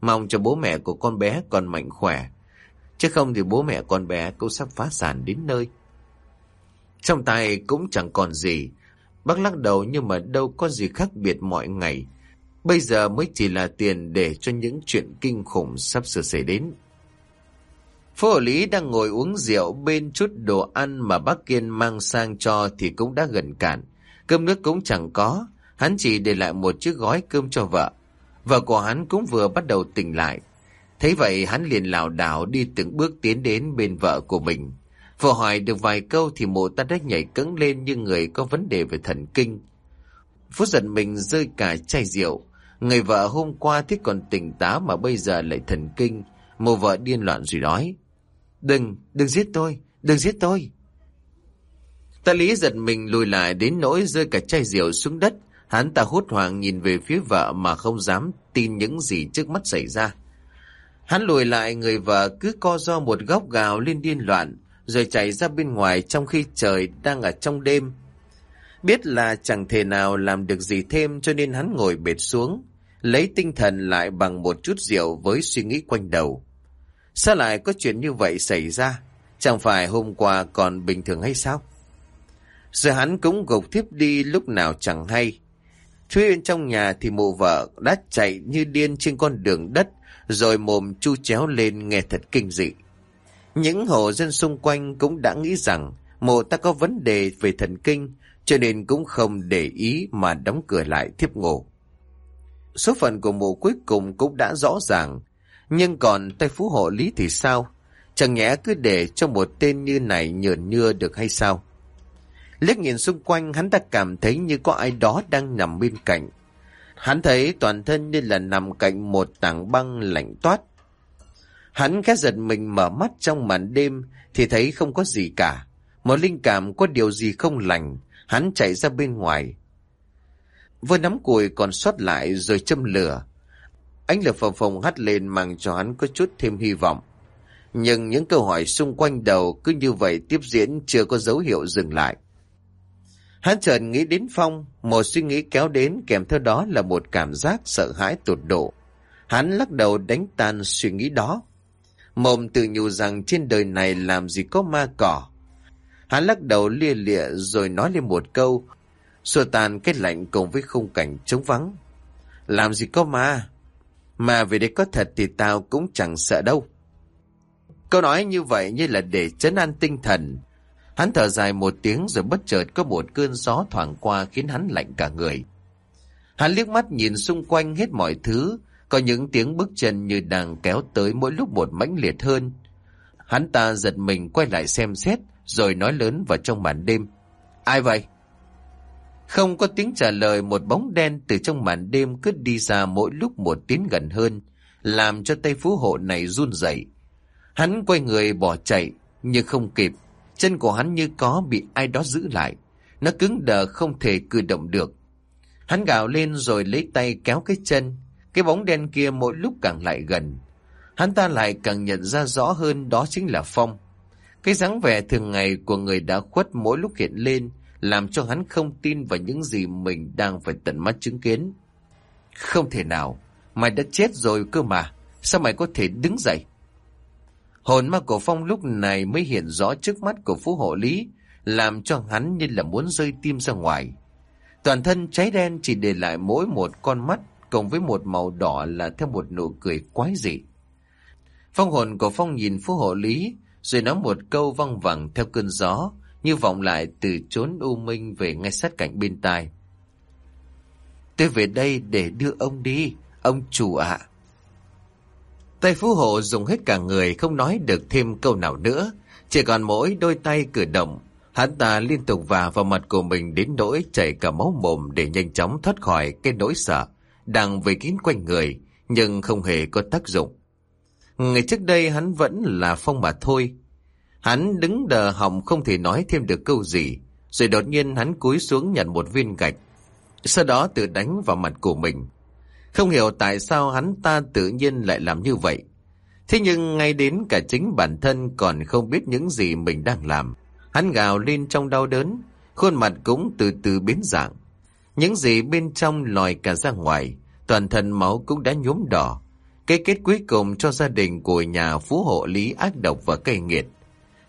mong cho bố mẹ của con bé còn mạnh khỏe chứ không thì bố mẹ con bé cũng sắp phá sản đến nơi. Trong tay cũng chẳng còn gì, bác lắc đầu nhưng mà đâu có gì khác biệt mọi ngày. Bây giờ mới chỉ là tiền để cho những chuyện kinh khủng sắp sửa xảy đến. Phố Lý đang ngồi uống rượu bên chút đồ ăn mà bác Kiên mang sang cho thì cũng đã gần cạn. Cơm nước cũng chẳng có, hắn chỉ để lại một chiếc gói cơm cho vợ. Vợ của hắn cũng vừa bắt đầu tỉnh lại. Thấy vậy hắn liền lảo đảo đi từng bước tiến đến bên vợ của mình. Vừa hỏi được vài câu thì mụ ta đã nhảy cứng lên như người có vấn đề về thần kinh. phút giận mình rơi cả chai rượu. Người vợ hôm qua thích còn tỉnh táo mà bây giờ lại thần kinh. Mụ vợ điên loạn rồi nói. Đừng, đừng giết tôi, đừng giết tôi. Ta lý giật mình lùi lại đến nỗi rơi cả chai rượu xuống đất. Hắn ta hốt hoảng nhìn về phía vợ mà không dám tin những gì trước mắt xảy ra. Hắn lùi lại người vợ cứ co do một góc gào lên điên loạn, rồi chạy ra bên ngoài trong khi trời đang ở trong đêm. Biết là chẳng thể nào làm được gì thêm cho nên hắn ngồi bệt xuống, lấy tinh thần lại bằng một chút rượu với suy nghĩ quanh đầu. Sao lại có chuyện như vậy xảy ra? Chẳng phải hôm qua còn bình thường hay sao? Rồi hắn cũng gục thiếp đi lúc nào chẳng hay. Chú Yên trong nhà thì mụ vợ đã chạy như điên trên con đường đất, rồi mồm chu chéo lên nghe thật kinh dị. Những hộ dân xung quanh cũng đã nghĩ rằng mộ ta có vấn đề về thần kinh, cho nên cũng không để ý mà đóng cửa lại thiếp ngủ. Số phận của mộ cuối cùng cũng đã rõ ràng, nhưng còn tay phú hộ lý thì sao? Chẳng nhẽ cứ để cho một tên như này nhờn nhưa được hay sao? Liếc nhìn xung quanh hắn ta cảm thấy như có ai đó đang nằm bên cạnh. Hắn thấy toàn thân như là nằm cạnh một tảng băng lạnh toát. Hắn khẽ giật mình mở mắt trong màn đêm thì thấy không có gì cả. Một linh cảm có điều gì không lành, hắn chạy ra bên ngoài. Vừa nắm cùi còn sót lại rồi châm lửa. Ánh lửa phòng phòng hắt lên mang cho hắn có chút thêm hy vọng. Nhưng những câu hỏi xung quanh đầu cứ như vậy tiếp diễn chưa có dấu hiệu dừng lại. Hắn chợt nghĩ đến Phong, một suy nghĩ kéo đến kèm theo đó là một cảm giác sợ hãi tột độ. Hắn lắc đầu đánh tan suy nghĩ đó. Mồm tự nhủ rằng trên đời này làm gì có ma cỏ. Hắn lắc đầu lia lịa rồi nói lên một câu, xua tan cái lạnh cùng với khung cảnh trống vắng. Làm gì có ma? Mà về đây có thật thì tao cũng chẳng sợ đâu. Câu nói như vậy như là để chấn an tinh thần, Hắn thở dài một tiếng rồi bất chợt có một cơn gió thoảng qua khiến hắn lạnh cả người. Hắn liếc mắt nhìn xung quanh hết mọi thứ, có những tiếng bước chân như đang kéo tới mỗi lúc một mãnh liệt hơn. Hắn ta giật mình quay lại xem xét, rồi nói lớn vào trong màn đêm. Ai vậy? Không có tiếng trả lời một bóng đen từ trong màn đêm cứ đi ra mỗi lúc một tiến gần hơn, làm cho tay phú hộ này run rẩy. Hắn quay người bỏ chạy, nhưng không kịp, Chân của hắn như có bị ai đó giữ lại. Nó cứng đờ không thể cử động được. Hắn gào lên rồi lấy tay kéo cái chân. Cái bóng đen kia mỗi lúc càng lại gần. Hắn ta lại càng nhận ra rõ hơn đó chính là Phong. Cái dáng vẻ thường ngày của người đã khuất mỗi lúc hiện lên làm cho hắn không tin vào những gì mình đang phải tận mắt chứng kiến. Không thể nào, mày đã chết rồi cơ mà, sao mày có thể đứng dậy? Hồn ma của Phong lúc này mới hiện rõ trước mắt của Phú Hộ Lý, làm cho hắn như là muốn rơi tim ra ngoài. Toàn thân cháy đen chỉ để lại mỗi một con mắt cộng với một màu đỏ là theo một nụ cười quái dị. Phong hồn của Phong nhìn Phú Hộ Lý, rồi nói một câu văng vẳng theo cơn gió, như vọng lại từ chốn u minh về ngay sát cạnh bên tai. Tôi về đây để đưa ông đi, ông chủ ạ. Tay phú hộ dùng hết cả người không nói được thêm câu nào nữa. Chỉ còn mỗi đôi tay cử động. Hắn ta liên tục vả vào mặt của mình đến nỗi chảy cả máu mồm để nhanh chóng thoát khỏi cái nỗi sợ đang vây kín quanh người, nhưng không hề có tác dụng. Ngày trước đây hắn vẫn là phong mà thôi. Hắn đứng đờ họng không thể nói thêm được câu gì, rồi đột nhiên hắn cúi xuống nhận một viên gạch, sau đó tự đánh vào mặt của mình. Không hiểu tại sao hắn ta tự nhiên lại làm như vậy. Thế nhưng ngay đến cả chính bản thân còn không biết những gì mình đang làm. Hắn gào lên trong đau đớn, khuôn mặt cũng từ từ biến dạng. Những gì bên trong lòi cả ra ngoài, toàn thân máu cũng đã nhuốm đỏ. Cái kết cuối cùng cho gia đình của nhà phú hộ lý ác độc và cay nghiệt.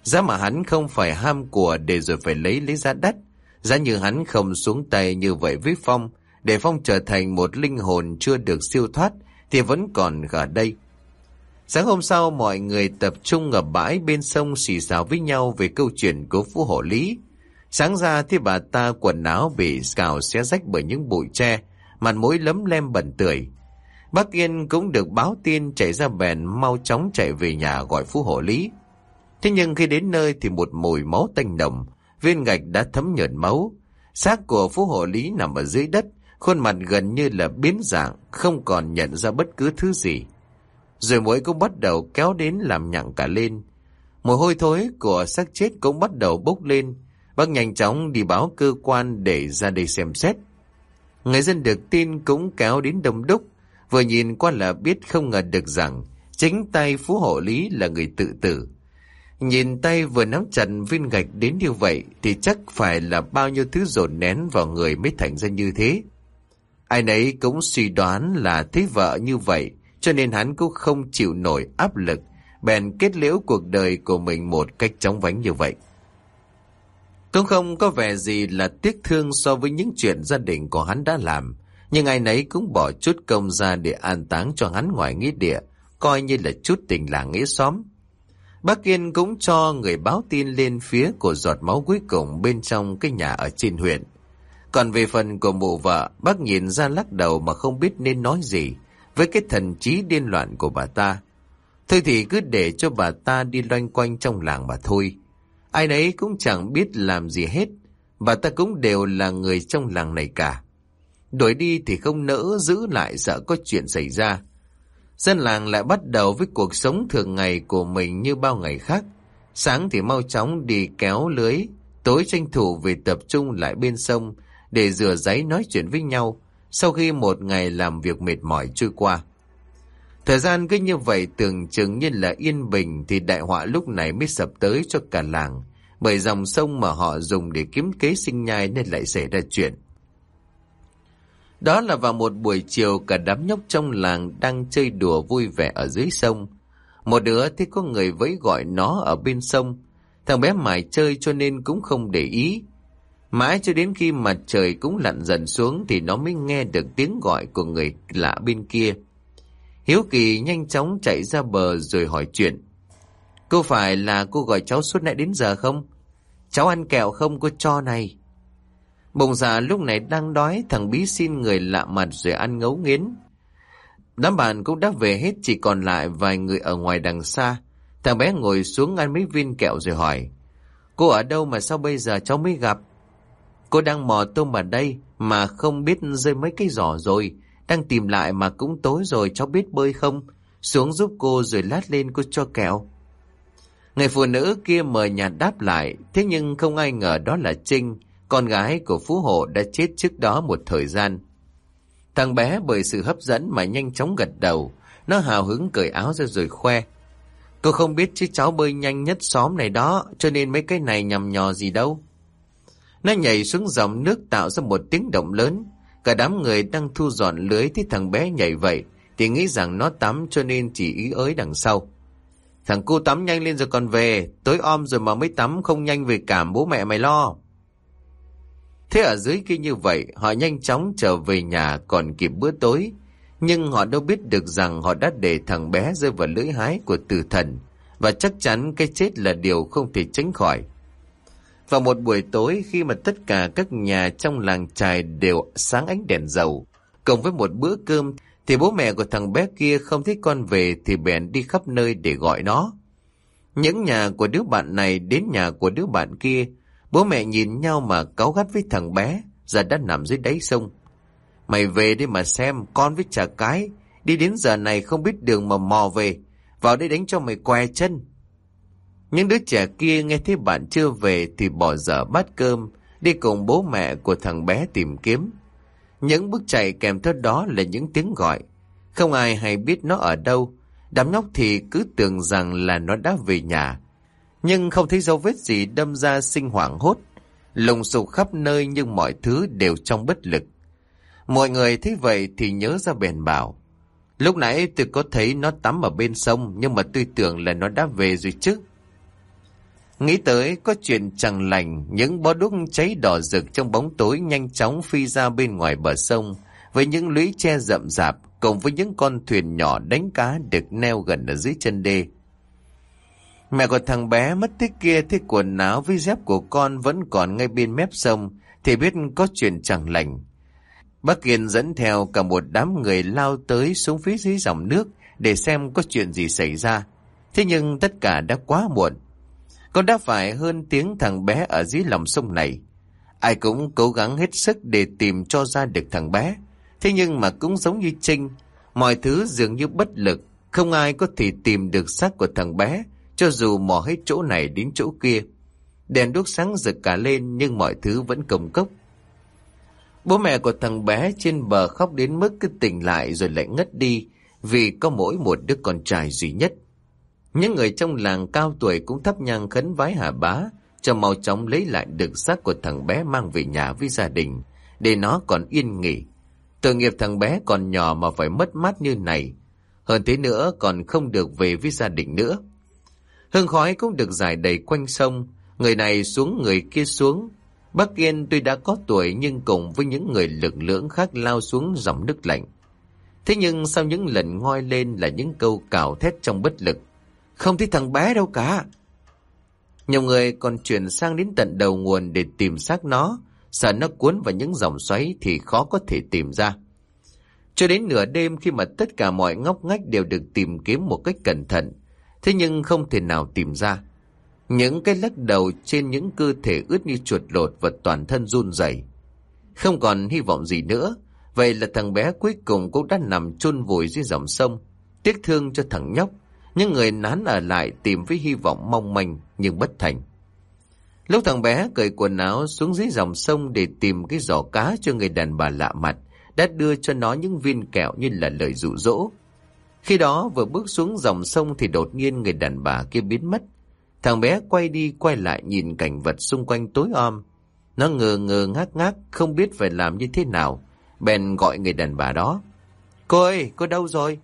Giá mà hắn không phải ham của để rồi phải lấy lý giá đắt. Giá như hắn không xuống tay như vậy với Phong, để Phong trở thành một linh hồn chưa được siêu thoát, thì vẫn còn ở đây. Sáng hôm sau, mọi người tập trung ở bãi bên sông xì xào với nhau về câu chuyện của Phú Hộ Lý. Sáng ra thì bà ta quần áo bị cào xé rách bởi những bụi tre, mặt mũi lấm lem bẩn tưởi. Bác Yên cũng được báo tin chạy ra bèn mau chóng chạy về nhà gọi Phú Hộ Lý. Thế nhưng khi đến nơi thì một mùi máu tanh nồng, viên gạch đã thấm nhợn máu. Xác của Phú Hộ Lý nằm ở dưới đất, khuôn mặt gần như là biến dạng, không còn nhận ra bất cứ thứ gì. Rồi mũi cũng bắt đầu kéo đến làm nhặng cả lên. Mùi hôi thối của xác chết cũng bắt đầu bốc lên. Bác nhanh chóng đi báo cơ quan để ra đây xem xét. Người dân được tin cũng kéo đến đông đúc. Vừa nhìn qua là biết không ngờ được rằng chính tay Phú Hộ Lý là người tự tử. Nhìn tay vừa nắm chặt viên gạch đến như vậy thì chắc phải là bao nhiêu thứ dồn nén vào người mới thành ra như thế. Ai nấy cũng suy đoán là thấy vợ như vậy cho nên hắn cũng không chịu nổi áp lực bèn kết liễu cuộc đời của mình một cách chóng vánh như vậy. Cũng không có vẻ gì là tiếc thương so với những chuyện gia đình của hắn đã làm, nhưng ai nấy cũng bỏ chút công ra để an táng cho hắn ngoài nghĩa địa, coi như là chút tình làng nghĩa xóm. Bác Yên cũng cho người báo tin lên phía của giọt máu cuối cùng bên trong cái nhà ở trên huyện. Còn về phần của mụ vợ, bác nhìn ra lắc đầu mà không biết nên nói gì với cái thần trí điên loạn của bà ta. Thôi thì cứ để cho bà ta đi loanh quanh trong làng mà thôi. Ai nấy cũng chẳng biết làm gì hết. Bà ta cũng đều là người trong làng này cả. Đuổi đi thì không nỡ giữ lại sợ có chuyện xảy ra. Dân làng lại bắt đầu với cuộc sống thường ngày của mình như bao ngày khác. Sáng thì mau chóng đi kéo lưới, tối tranh thủ về tập trung lại bên sông để rửa giấy nói chuyện với nhau sau khi một ngày làm việc mệt mỏi trôi qua. Thời gian cứ như vậy tưởng chừng như là yên bình thì đại họa lúc này mới sập tới cho cả làng, bởi dòng sông mà họ dùng để kiếm kế sinh nhai nên lại xảy ra chuyện. Đó là vào một buổi chiều cả đám nhóc trong làng đang chơi đùa vui vẻ ở dưới sông. Một đứa thì có người vẫy gọi nó ở bên sông. Thằng bé mải chơi cho nên cũng không để ý. Mãi cho đến khi mặt trời cũng lặn dần xuống thì nó mới nghe được tiếng gọi của người lạ bên kia. Hiếu Kỳ nhanh chóng chạy ra bờ rồi hỏi chuyện. Cô phải là cô gọi cháu suốt nãy đến giờ không? Cháu ăn kẹo không cô cho này? Bồng già lúc này đang đói, thằng bí xin người lạ mặt rồi ăn ngấu nghiến. Đám bạn cũng đã về hết, chỉ còn lại vài người ở ngoài đằng xa. Thằng bé ngồi xuống ăn mấy viên kẹo rồi hỏi. Cô ở đâu mà sao bây giờ cháu mới gặp? Cô đang mò tôm ở đây mà không biết rơi mấy cái giỏ rồi. Đang tìm lại mà cũng tối rồi cháu biết bơi không? Xuống giúp cô rồi lát lên cô cho kẹo. Người phụ nữ kia mời nhạt đáp lại, thế nhưng không ai ngờ đó là Trinh, con gái của Phú Hộ đã chết trước đó một thời gian. Thằng bé bởi sự hấp dẫn mà nhanh chóng gật đầu, nó hào hứng cởi áo ra rồi khoe. Cô không biết chứ cháu bơi nhanh nhất xóm này đó, cho nên mấy cái này nhầm nhò gì đâu. Nó nhảy xuống dòng nước tạo ra một tiếng động lớn. Cả đám người đang thu dọn lưới thì thằng bé nhảy vậy, thì nghĩ rằng nó tắm cho nên chỉ ý ới đằng sau. Thằng cu tắm nhanh lên rồi còn về, tối om rồi mà mới tắm không nhanh về cảm bố mẹ mày lo. Thế ở dưới kia như vậy, họ nhanh chóng trở về nhà còn kịp bữa tối. Nhưng họ đâu biết được rằng họ đã để thằng bé rơi vào lưỡi hái của tử thần. Và chắc chắn cái chết là điều không thể tránh khỏi. Vào một buổi tối khi mà tất cả các nhà trong làng trài đều sáng ánh đèn dầu, cộng với một bữa cơm, thì bố mẹ của thằng bé kia không thấy con về thì bèn đi khắp nơi để gọi nó. Những nhà của đứa bạn này đến nhà của đứa bạn kia, Bố mẹ nhìn nhau mà cáu gắt với thằng bé, giờ đã nằm dưới đáy sông. Mày về đi mà xem, con với trà cái, đi đến giờ này không biết đường mà mò về, vào đây đánh cho mày què chân. Những đứa trẻ kia nghe thấy bạn chưa về thì bỏ dở bát cơm, đi cùng bố mẹ của thằng bé tìm kiếm. Những bước chạy kèm theo đó là những tiếng gọi. Không ai hay biết nó ở đâu. Đám nhóc thì cứ tưởng rằng là nó đã về nhà. Nhưng không thấy dấu vết gì đâm ra sinh hoảng hốt. Lùng sục khắp nơi nhưng mọi thứ đều trong bất lực. Mọi người thấy vậy thì nhớ ra bèn bảo. Lúc nãy tôi có thấy nó tắm ở bên sông nhưng mà tôi tưởng là nó đã về rồi chứ. Nghĩ tới có chuyện chẳng lành, những bó đúc cháy đỏ rực trong bóng tối nhanh chóng phi ra bên ngoài bờ sông, với những lũy tre rậm rạp, cùng với những con thuyền nhỏ đánh cá được neo gần ở dưới chân đê. Mẹ của thằng bé mất tích kia thấy quần áo với dép của con vẫn còn ngay bên mép sông, thì biết có chuyện chẳng lành. Bác Kiên dẫn theo cả một đám người lao tới xuống phía dưới dòng nước để xem có chuyện gì xảy ra. Thế nhưng tất cả đã quá muộn. Con đã phải hơn tiếng thằng bé ở dưới lòng sông này. Ai cũng cố gắng hết sức để tìm cho ra được thằng bé. Thế nhưng mà cũng giống như Trinh, mọi thứ dường như bất lực, không ai có thể tìm được xác của thằng bé, cho dù mò hết chỗ này đến chỗ kia. Đèn đuốc sáng rực cả lên nhưng mọi thứ vẫn công cốc. Bố mẹ của thằng bé trên bờ khóc đến mức cứ tỉnh lại rồi lại ngất đi vì có mỗi một đứa con trai duy nhất. Những người trong làng cao tuổi cũng thắp nhang khấn vái hà bá, cho mau chóng lấy lại được xác của thằng bé mang về nhà với gia đình, để nó còn yên nghỉ. Tội nghiệp thằng bé còn nhỏ mà phải mất mát như này. Hơn thế nữa còn không được về với gia đình nữa. Hương khói cũng được giải đầy quanh sông. Người này xuống, người kia xuống. Bác Yên tuy đã có tuổi nhưng cùng với những người lực lưỡng khác lao xuống dòng nước lạnh. Thế nhưng sau những lần ngoi lên là những câu cào thét trong bất lực. Không thấy thằng bé đâu cả. Nhiều người còn chuyển sang đến tận đầu nguồn để tìm xác nó, sợ nó cuốn vào những dòng xoáy thì khó có thể tìm ra. Cho đến nửa đêm khi mà tất cả mọi ngóc ngách đều được tìm kiếm một cách cẩn thận, thế nhưng không thể nào tìm ra. Những cái lắc đầu trên những cơ thể ướt như chuột lột và toàn thân run rẩy. Không còn hy vọng gì nữa, vậy là thằng bé cuối cùng cũng đã nằm chôn vùi dưới dòng sông, tiếc thương cho thằng nhóc những người nán ở lại tìm với hy vọng mong manh nhưng bất thành. Lúc thằng bé cởi quần áo xuống dưới dòng sông để tìm cái giỏ cá cho người đàn bà lạ mặt, đã đưa cho nó những viên kẹo như là lời dụ dỗ. Khi đó vừa bước xuống dòng sông thì đột nhiên người đàn bà kia biến mất. Thằng bé quay đi quay lại nhìn cảnh vật xung quanh tối om. Nó ngờ ngờ ngác ngác không biết phải làm như thế nào. Bèn gọi người đàn bà đó. Cô ơi, cô đâu rồi?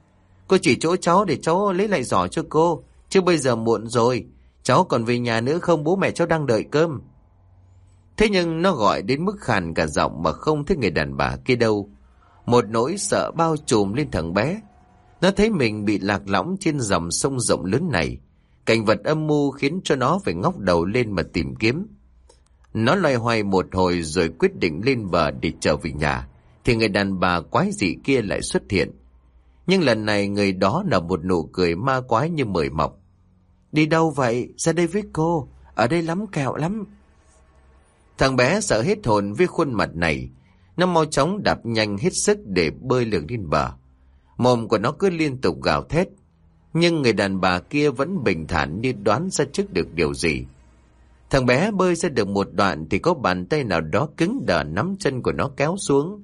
Cô chỉ chỗ cháu để cháu lấy lại giỏ cho cô. Chứ bây giờ muộn rồi. Cháu còn về nhà nữa không, bố mẹ cháu đang đợi cơm. Thế nhưng nó gọi đến mức khàn cả giọng mà không thấy người đàn bà kia đâu. Một nỗi sợ bao trùm lên thằng bé. Nó thấy mình bị lạc lõng trên dòng sông rộng lớn này. Cảnh vật âm mưu khiến cho nó phải ngóc đầu lên mà tìm kiếm. Nó loay hoay một hồi rồi quyết định lên bờ để trở về nhà. Thì người đàn bà quái dị kia lại xuất hiện. Nhưng lần này người đó nở một nụ cười ma quái như mời mọc. Đi đâu vậy? Ra đây với cô. Ở đây lắm kẹo lắm. Thằng bé sợ hết hồn với khuôn mặt này. Nó mau chóng đạp nhanh hết sức để bơi lượn lên bờ. Mồm của nó cứ liên tục gào thét. Nhưng người đàn bà kia vẫn bình thản như đoán ra trước được điều gì. Thằng bé bơi ra được một đoạn thì có bàn tay nào đó cứng đờ nắm chân của nó kéo xuống.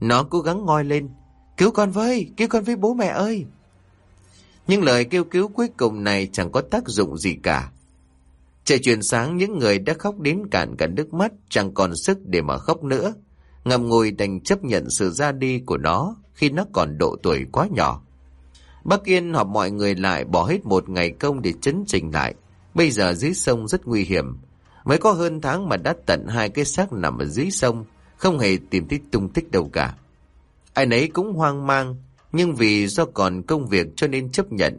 Nó cố gắng ngoi lên, Cứu con với, cứu con với bố mẹ ơi. Nhưng lời kêu cứu cuối cùng này chẳng có tác dụng gì cả. Trời chuyển sáng những người đã khóc đến cạn cả nước mắt chẳng còn sức để mà khóc nữa. Ngầm ngùi đành chấp nhận sự ra đi của nó khi nó còn độ tuổi quá nhỏ. Bắc Yên họp mọi người lại bỏ hết một ngày công để chấn trình lại. Bây giờ dưới sông rất nguy hiểm. Mới có hơn tháng mà đã tận hai cái xác nằm ở dưới sông, không hề tìm thấy tung tích đâu cả. Ai nấy cũng hoang mang, nhưng vì do còn công việc cho nên chấp nhận.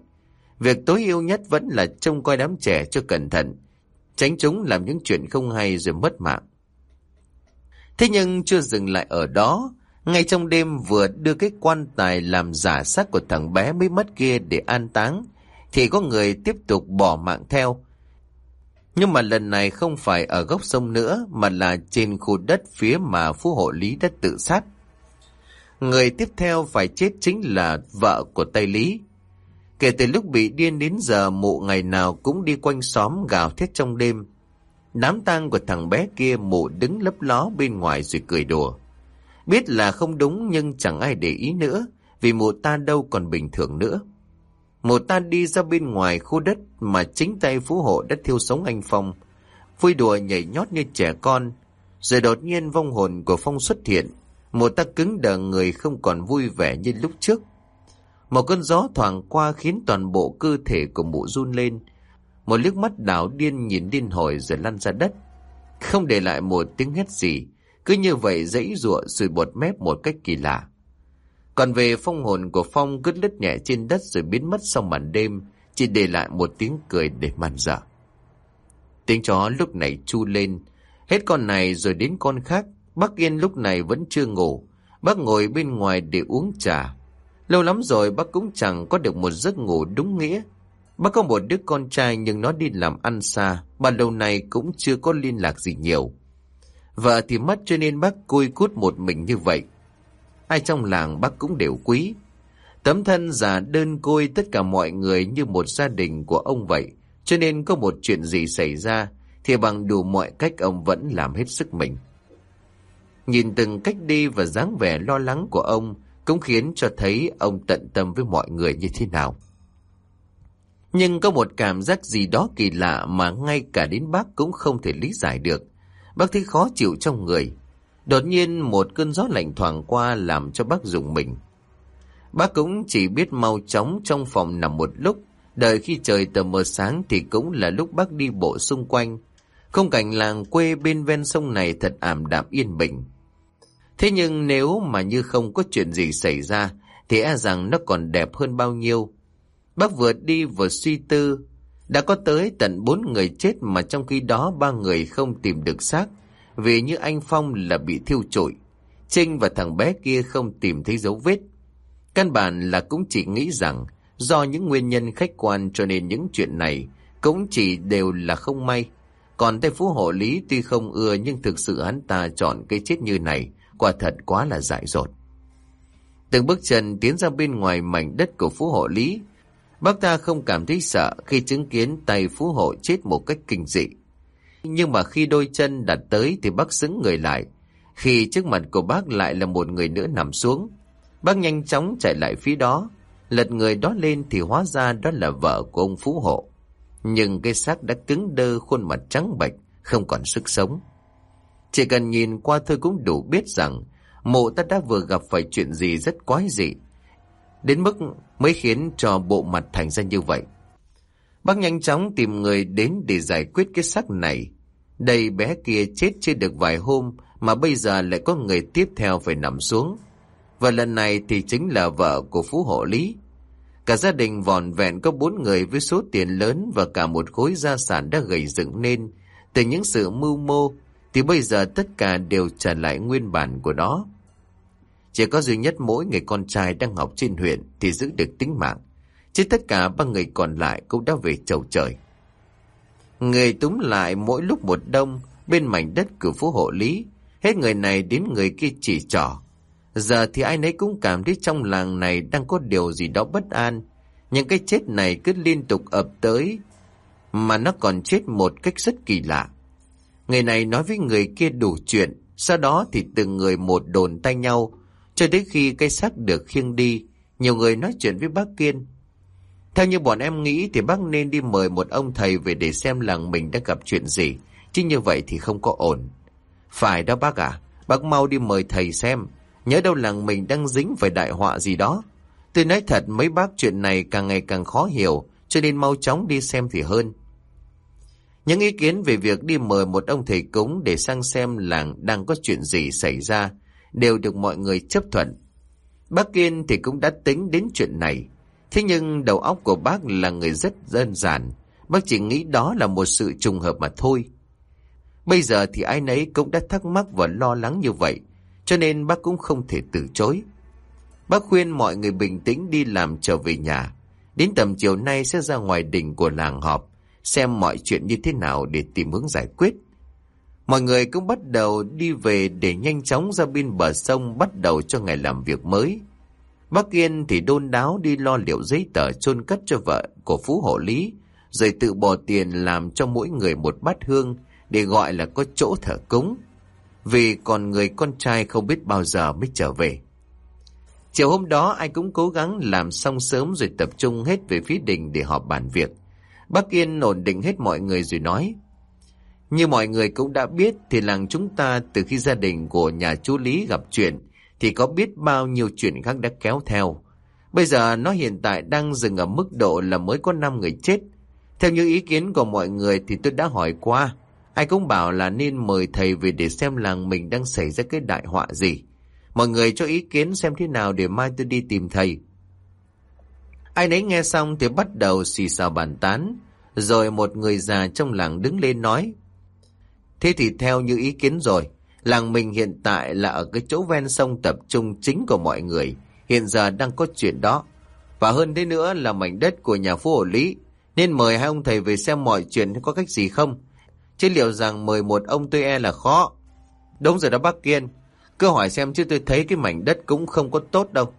Việc tối ưu nhất vẫn là trông coi đám trẻ cho cẩn thận, tránh chúng làm những chuyện không hay rồi mất mạng. Thế nhưng chưa dừng lại ở đó, ngay trong đêm vừa đưa cái quan tài làm giả xác của thằng bé mới mất kia để an táng, thì có người tiếp tục bỏ mạng theo. Nhưng mà lần này không phải ở góc sông nữa mà là trên khu đất phía mà phú hộ Lý đã tự sát. Người tiếp theo phải chết chính là vợ của Tây Lý. Kể từ lúc bị điên đến giờ, mụ ngày nào cũng đi quanh xóm gào thét trong đêm. Đám tang của thằng bé kia, mụ đứng lấp ló bên ngoài rồi cười đùa. Biết là không đúng nhưng chẳng ai để ý nữa, vì mụ ta đâu còn bình thường nữa. Mụ ta đi ra bên ngoài khu đất mà chính tay phú hộ đã thiêu sống anh Phong. Vui đùa nhảy nhót như trẻ con. Rồi đột nhiên vong hồn của Phong xuất hiện một ta cứng đờ người không còn vui vẻ như lúc trước. Một cơn gió thoảng qua khiến toàn bộ cơ thể của mụ run lên. Một liếc mắt đảo điên nhìn điên hồi rồi lăn ra đất. Không để lại một tiếng hét gì. Cứ như vậy dãy ruộng rồi bột mép một cách kỳ lạ. Còn về phong hồn của Phong cứ lướt nhẹ trên đất rồi biến mất sau màn đêm, chỉ để lại một tiếng cười để màn dở. Tiếng chó lúc này chu lên, hết con này rồi đến con khác. Bác Yên lúc này vẫn chưa ngủ, bác ngồi bên ngoài để uống trà. Lâu lắm rồi bác cũng chẳng có được một giấc ngủ đúng nghĩa. Bác có một đứa con trai nhưng nó đi làm ăn xa, Bà lâu nay cũng chưa có liên lạc gì nhiều. Vợ thì mất cho nên bác côi cút một mình như vậy. Ai trong làng bác cũng đều quý. Tấm thân già đơn côi tất cả mọi người như một gia đình của ông vậy. Cho nên có một chuyện gì xảy ra thì bằng đủ mọi cách ông vẫn làm hết sức mình. Nhìn từng cách đi và dáng vẻ lo lắng của ông cũng khiến cho thấy ông tận tâm với mọi người như thế nào. Nhưng có một cảm giác gì đó kỳ lạ mà ngay cả đến bác cũng không thể lý giải được. Bác thấy khó chịu trong người. Đột nhiên một cơn gió lạnh thoảng qua làm cho bác dùng mình. Bác cũng chỉ biết mau chóng trong phòng nằm một lúc, đợi khi trời tờ mờ sáng thì cũng là lúc bác đi bộ xung quanh. Không cảnh làng quê bên ven sông này thật ảm đạm yên bình. Thế nhưng nếu mà như không có chuyện gì xảy ra, thì e rằng nó còn đẹp hơn bao nhiêu. Bác vừa đi vừa suy tư, đã có tới tận bốn người chết mà trong khi đó ba người không tìm được xác, vì như anh Phong là bị thiêu trụi. Trinh và thằng bé kia không tìm thấy dấu vết. Căn bản là cũng chỉ nghĩ rằng do những nguyên nhân khách quan cho nên những chuyện này cũng chỉ đều là không may. Còn tay phú hộ lý tuy không ưa nhưng thực sự hắn ta chọn cái chết như này quả thật quá là dại dột. Từng bước chân tiến ra bên ngoài mảnh đất của phú hộ lý, bác ta không cảm thấy sợ khi chứng kiến tay phú hộ chết một cách kinh dị. Nhưng mà khi đôi chân đặt tới thì bác xứng người lại. Khi trước mặt của bác lại là một người nữa nằm xuống. Bác nhanh chóng chạy lại phía đó. Lật người đó lên thì hóa ra đó là vợ của ông Phú Hộ. Nhưng cái xác đã cứng đơ khuôn mặt trắng bệch, không còn sức sống. Chỉ cần nhìn qua thôi cũng đủ biết rằng, mộ ta đã vừa gặp phải chuyện gì rất quái dị. Đến mức mới khiến cho bộ mặt thành ra như vậy. Bác nhanh chóng tìm người đến để giải quyết cái xác này. Đây bé kia chết chưa được vài hôm mà bây giờ lại có người tiếp theo phải nằm xuống. Và lần này thì chính là vợ của Phú Hộ Lý. Cả gia đình vòn vẹn có bốn người với số tiền lớn và cả một khối gia sản đã gầy dựng nên từ những sự mưu mô thì bây giờ tất cả đều trở lại nguyên bản của nó. Chỉ có duy nhất mỗi người con trai đang học trên huyện thì giữ được tính mạng chứ tất cả ba người còn lại cũng đã về chầu trời. Người túm lại mỗi lúc một đông bên mảnh đất cửa phố hộ lý, hết người này đến người kia chỉ trỏ. Giờ thì ai nấy cũng cảm thấy trong làng này đang có điều gì đó bất an. Những cái chết này cứ liên tục ập tới, mà nó còn chết một cách rất kỳ lạ. Người này nói với người kia đủ chuyện, sau đó thì từng người một đồn tay nhau, cho đến khi cây xác được khiêng đi, nhiều người nói chuyện với bác Kiên. Theo như bọn em nghĩ thì bác nên đi mời một ông thầy về để xem làng mình đã gặp chuyện gì, chứ như vậy thì không có ổn. Phải đó bác à, bác mau đi mời thầy xem, nhớ đâu làng mình đang dính phải đại họa gì đó. Tôi nói thật mấy bác chuyện này càng ngày càng khó hiểu, cho nên mau chóng đi xem thì hơn. Những ý kiến về việc đi mời một ông thầy cúng để sang xem làng đang có chuyện gì xảy ra đều được mọi người chấp thuận. Bác Kiên thì cũng đã tính đến chuyện này, Thế nhưng đầu óc của bác là người rất đơn giản. Bác chỉ nghĩ đó là một sự trùng hợp mà thôi. Bây giờ thì ai nấy cũng đã thắc mắc và lo lắng như vậy. Cho nên bác cũng không thể từ chối. Bác khuyên mọi người bình tĩnh đi làm trở về nhà. Đến tầm chiều nay sẽ ra ngoài đỉnh của làng họp xem mọi chuyện như thế nào để tìm hướng giải quyết. Mọi người cũng bắt đầu đi về để nhanh chóng ra bên bờ sông bắt đầu cho ngày làm việc mới. Bác Yên thì đôn đáo đi lo liệu giấy tờ chôn cất cho vợ của Phú Hộ Lý, rồi tự bỏ tiền làm cho mỗi người một bát hương để gọi là có chỗ thờ cúng. Vì còn người con trai không biết bao giờ mới trở về. Chiều hôm đó ai cũng cố gắng làm xong sớm rồi tập trung hết về phía đình để họp bàn việc. Bác Yên ổn định hết mọi người rồi nói. Như mọi người cũng đã biết thì làng chúng ta từ khi gia đình của nhà chú Lý gặp chuyện thì có biết bao nhiêu chuyện khác đã kéo theo. Bây giờ nó hiện tại đang dừng ở mức độ là mới có 5 người chết. Theo như ý kiến của mọi người thì tôi đã hỏi qua. Ai cũng bảo là nên mời thầy về để xem làng mình đang xảy ra cái đại họa gì. Mọi người cho ý kiến xem thế nào để mai tôi đi tìm thầy. Ai nấy nghe xong thì bắt đầu xì xào bàn tán. Rồi một người già trong làng đứng lên nói. Thế thì theo như ý kiến rồi, làng mình hiện tại là ở cái chỗ ven sông tập trung chính của mọi người. Hiện giờ đang có chuyện đó. Và hơn thế nữa là mảnh đất của nhà phú Hồ lý. Nên mời hai ông thầy về xem mọi chuyện có cách gì không. Chứ liệu rằng mời một ông tôi e là khó. Đúng rồi đó bác Kiên. Cứ hỏi xem chứ tôi thấy cái mảnh đất cũng không có tốt đâu.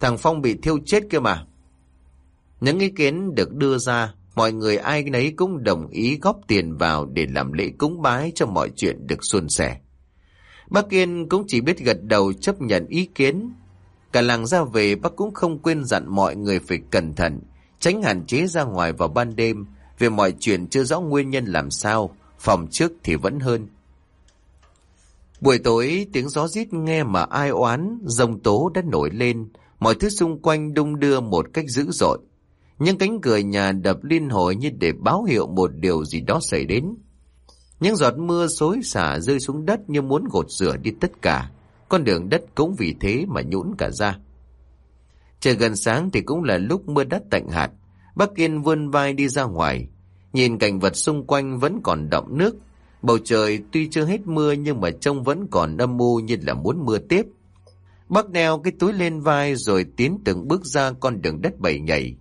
Thằng Phong bị thiêu chết kia mà. Những ý kiến được đưa ra, mọi người ai nấy cũng đồng ý góp tiền vào để làm lễ cúng bái cho mọi chuyện được suôn sẻ. Bác Kiên cũng chỉ biết gật đầu chấp nhận ý kiến. Cả làng ra về bác cũng không quên dặn mọi người phải cẩn thận, tránh hạn chế ra ngoài vào ban đêm, vì mọi chuyện chưa rõ nguyên nhân làm sao, phòng trước thì vẫn hơn. Buổi tối tiếng gió rít nghe mà ai oán, rồng tố đã nổi lên, mọi thứ xung quanh đung đưa một cách dữ dội. Những cánh cửa nhà đập liên hồi như để báo hiệu một điều gì đó xảy đến. Những giọt mưa xối xả rơi xuống đất như muốn gột rửa đi tất cả. Con đường đất cũng vì thế mà nhũn cả ra. Trời gần sáng thì cũng là lúc mưa đất tạnh hạt. Bác Kiên vươn vai đi ra ngoài. Nhìn cảnh vật xung quanh vẫn còn đọng nước. Bầu trời tuy chưa hết mưa nhưng mà trông vẫn còn âm mưu như là muốn mưa tiếp. Bác đeo cái túi lên vai rồi tiến từng bước ra con đường đất bảy nhảy.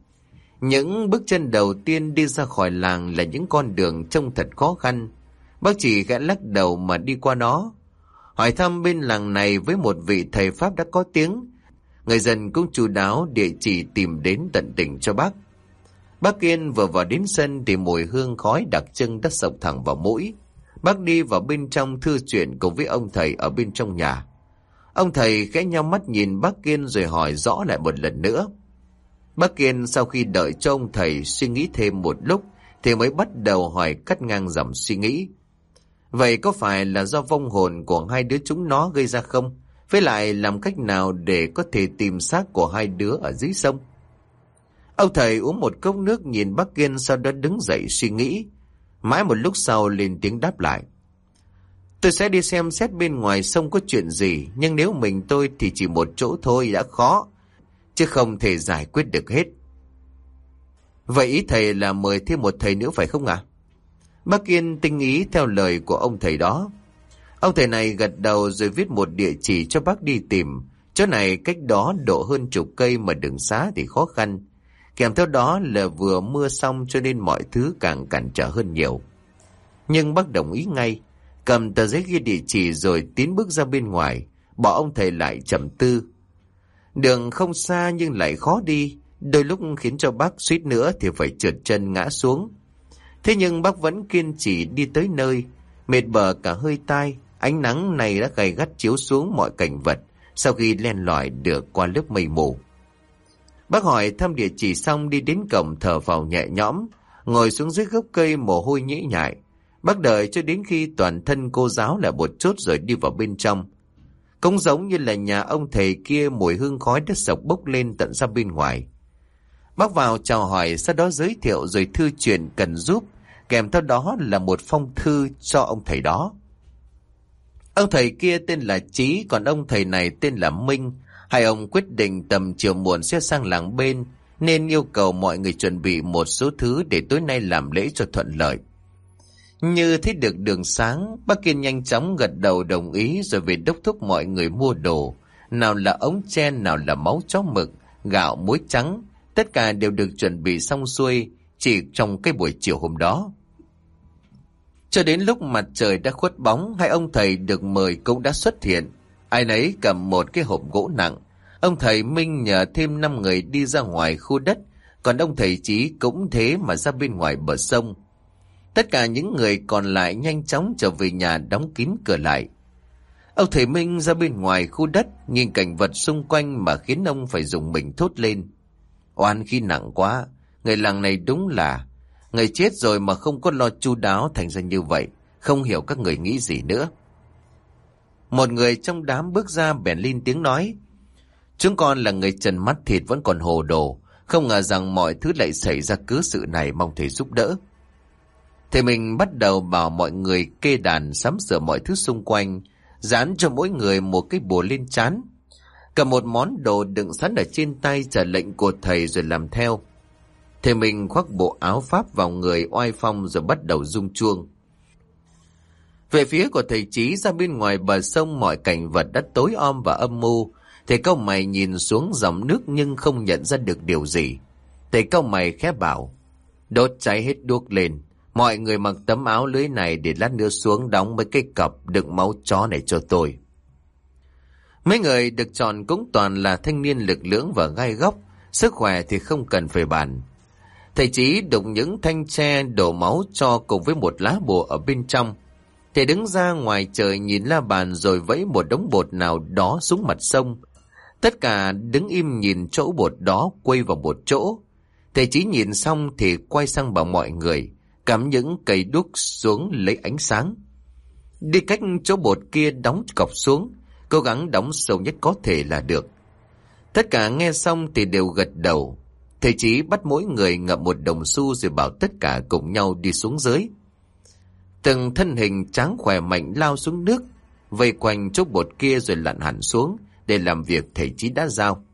Những bước chân đầu tiên đi ra khỏi làng là những con đường trông thật khó khăn. Bác chỉ gã lắc đầu mà đi qua nó. Hỏi thăm bên làng này với một vị thầy Pháp đã có tiếng. Người dân cũng chú đáo địa chỉ tìm đến tận tỉnh cho bác. Bác Kiên vừa vào đến sân thì mùi hương khói đặc trưng đã sộc thẳng vào mũi. Bác đi vào bên trong thư chuyện cùng với ông thầy ở bên trong nhà. Ông thầy khẽ nhau mắt nhìn bác Kiên rồi hỏi rõ lại một lần nữa. Bác Kiên sau khi đợi cho ông thầy suy nghĩ thêm một lúc thì mới bắt đầu hỏi cắt ngang dòng suy nghĩ. Vậy có phải là do vong hồn của hai đứa chúng nó gây ra không? Với lại làm cách nào để có thể tìm xác của hai đứa ở dưới sông? Ông thầy uống một cốc nước nhìn bác Kiên sau đó đứng dậy suy nghĩ. Mãi một lúc sau lên tiếng đáp lại. Tôi sẽ đi xem xét bên ngoài sông có chuyện gì, nhưng nếu mình tôi thì chỉ một chỗ thôi đã khó, chứ không thể giải quyết được hết. Vậy ý thầy là mời thêm một thầy nữa phải không ạ? Bác Kiên tinh ý theo lời của ông thầy đó. Ông thầy này gật đầu rồi viết một địa chỉ cho bác đi tìm. Chỗ này cách đó độ hơn chục cây mà đường xá thì khó khăn. Kèm theo đó là vừa mưa xong cho nên mọi thứ càng cản trở hơn nhiều. Nhưng bác đồng ý ngay, cầm tờ giấy ghi địa chỉ rồi tiến bước ra bên ngoài, bỏ ông thầy lại trầm tư. Đường không xa nhưng lại khó đi, đôi lúc khiến cho bác suýt nữa thì phải trượt chân ngã xuống. Thế nhưng bác vẫn kiên trì đi tới nơi, mệt bờ cả hơi tai, ánh nắng này đã gay gắt chiếu xuống mọi cảnh vật sau khi len lỏi được qua lớp mây mù. Bác hỏi thăm địa chỉ xong đi đến cổng thở vào nhẹ nhõm, ngồi xuống dưới gốc cây mồ hôi nhễ nhại. Bác đợi cho đến khi toàn thân cô giáo lại một chút rồi đi vào bên trong. Cũng giống như là nhà ông thầy kia mùi hương khói đất sộc bốc lên tận ra bên ngoài. Bác vào chào hỏi, sau đó giới thiệu rồi thư chuyện cần giúp, kèm theo đó là một phong thư cho ông thầy đó. Ông thầy kia tên là Trí, còn ông thầy này tên là Minh. Hai ông quyết định tầm chiều muộn sẽ sang làng bên, nên yêu cầu mọi người chuẩn bị một số thứ để tối nay làm lễ cho thuận lợi. Như thấy được đường sáng, bác Kiên nhanh chóng gật đầu đồng ý rồi về đốc thúc mọi người mua đồ. Nào là ống chen, nào là máu chó mực, gạo, muối trắng, tất cả đều được chuẩn bị xong xuôi, chỉ trong cái buổi chiều hôm đó. Cho đến lúc mặt trời đã khuất bóng, hai ông thầy được mời cũng đã xuất hiện. Ai nấy cầm một cái hộp gỗ nặng. Ông thầy Minh nhờ thêm 5 người đi ra ngoài khu đất, còn ông thầy Chí cũng thế mà ra bên ngoài bờ sông. Tất cả những người còn lại nhanh chóng trở về nhà đóng kín cửa lại. Ông thầy Minh ra bên ngoài khu đất, nhìn cảnh vật xung quanh mà khiến ông phải dùng mình thốt lên. Oan khi nặng quá, người làng này đúng là Người chết rồi mà không có lo chu đáo thành ra như vậy, không hiểu các người nghĩ gì nữa. Một người trong đám bước ra bèn lên tiếng nói. Chúng con là người trần mắt thịt vẫn còn hồ đồ, không ngờ rằng mọi thứ lại xảy ra cứ sự này mong thầy giúp đỡ. Thì mình bắt đầu bảo mọi người kê đàn sắm sửa mọi thứ xung quanh, dán cho mỗi người một cái bùa lên chán. Cầm một món đồ đựng sẵn ở trên tay trả lệnh của thầy rồi làm theo. Thầy mình khoác bộ áo pháp vào người oai phong rồi bắt đầu rung chuông. Về phía của thầy Chí ra bên ngoài bờ sông mọi cảnh vật đã tối om và âm mưu. Thầy câu mày nhìn xuống dòng nước nhưng không nhận ra được điều gì. Thầy câu mày khẽ bảo, đốt cháy hết đuốc lên. Mọi người mặc tấm áo lưới này để lát nữa xuống đóng mấy cái cọc đựng máu chó này cho tôi. Mấy người được chọn cũng toàn là thanh niên lực lưỡng và gai góc, sức khỏe thì không cần phải bàn. Thầy chỉ đụng những thanh tre đổ máu cho cùng với một lá bùa ở bên trong. Thầy đứng ra ngoài trời nhìn la bàn rồi vẫy một đống bột nào đó xuống mặt sông. Tất cả đứng im nhìn chỗ bột đó quay vào một chỗ. Thầy chỉ nhìn xong thì quay sang bảo mọi người, cắm những cây đúc xuống lấy ánh sáng. Đi cách chỗ bột kia đóng cọc xuống, cố gắng đóng sâu nhất có thể là được. Tất cả nghe xong thì đều gật đầu, Thầy chí bắt mỗi người ngậm một đồng xu rồi bảo tất cả cùng nhau đi xuống dưới. Từng thân hình trắng khỏe mạnh lao xuống nước, vây quanh chốc bột kia rồi lặn hẳn xuống để làm việc thầy chí đã giao.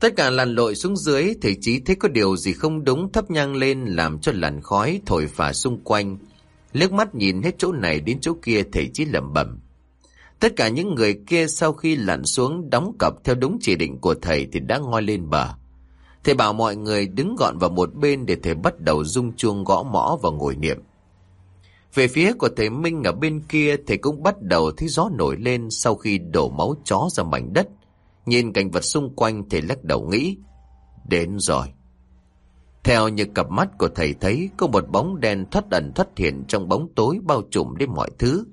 Tất cả làn lội xuống dưới, thầy chí thấy có điều gì không đúng thấp nhang lên làm cho làn khói thổi phả xung quanh. Liếc mắt nhìn hết chỗ này đến chỗ kia thầy chí lẩm bẩm. Tất cả những người kia sau khi lặn xuống đóng cặp theo đúng chỉ định của thầy thì đã ngoi lên bờ. Thầy bảo mọi người đứng gọn vào một bên để thầy bắt đầu rung chuông gõ mõ và ngồi niệm. Về phía của thầy Minh ở bên kia thầy cũng bắt đầu thấy gió nổi lên sau khi đổ máu chó ra mảnh đất. Nhìn cảnh vật xung quanh thầy lắc đầu nghĩ. Đến rồi. Theo như cặp mắt của thầy thấy có một bóng đen thoát ẩn thoát hiện trong bóng tối bao trùm đến mọi thứ.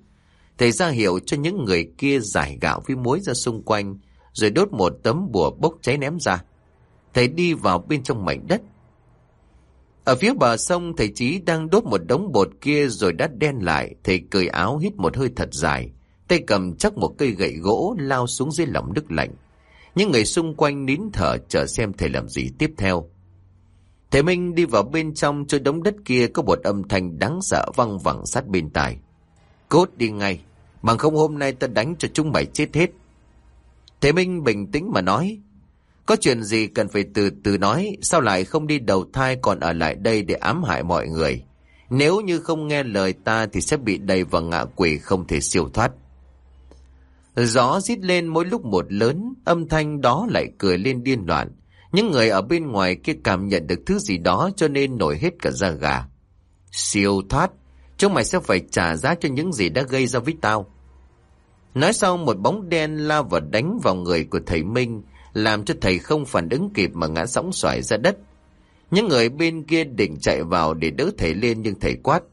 Thầy ra hiệu cho những người kia giải gạo với muối ra xung quanh rồi đốt một tấm bùa bốc cháy ném ra thầy đi vào bên trong mảnh đất. Ở phía bờ sông, thầy Chí đang đốt một đống bột kia rồi đã đen lại, thầy cởi áo hít một hơi thật dài, tay cầm chắc một cây gậy gỗ lao xuống dưới lòng nước lạnh. Những người xung quanh nín thở chờ xem thầy làm gì tiếp theo. Thầy Minh đi vào bên trong cho đống đất kia có một âm thanh đáng sợ văng vẳng sát bên tai. Cốt đi ngay, bằng không hôm nay ta đánh cho chúng mày chết hết. Thầy Minh bình tĩnh mà nói, có chuyện gì cần phải từ từ nói, sao lại không đi đầu thai còn ở lại đây để ám hại mọi người. Nếu như không nghe lời ta thì sẽ bị đầy vào ngạ quỷ không thể siêu thoát. Gió rít lên mỗi lúc một lớn, âm thanh đó lại cười lên điên loạn. Những người ở bên ngoài kia cảm nhận được thứ gì đó cho nên nổi hết cả da gà. Siêu thoát, chúng mày sẽ phải trả giá cho những gì đã gây ra với tao. Nói xong một bóng đen lao vào đánh vào người của thầy Minh, làm cho thầy không phản ứng kịp mà ngã sóng xoài ra đất. Những người bên kia định chạy vào để đỡ thầy lên nhưng thầy quát.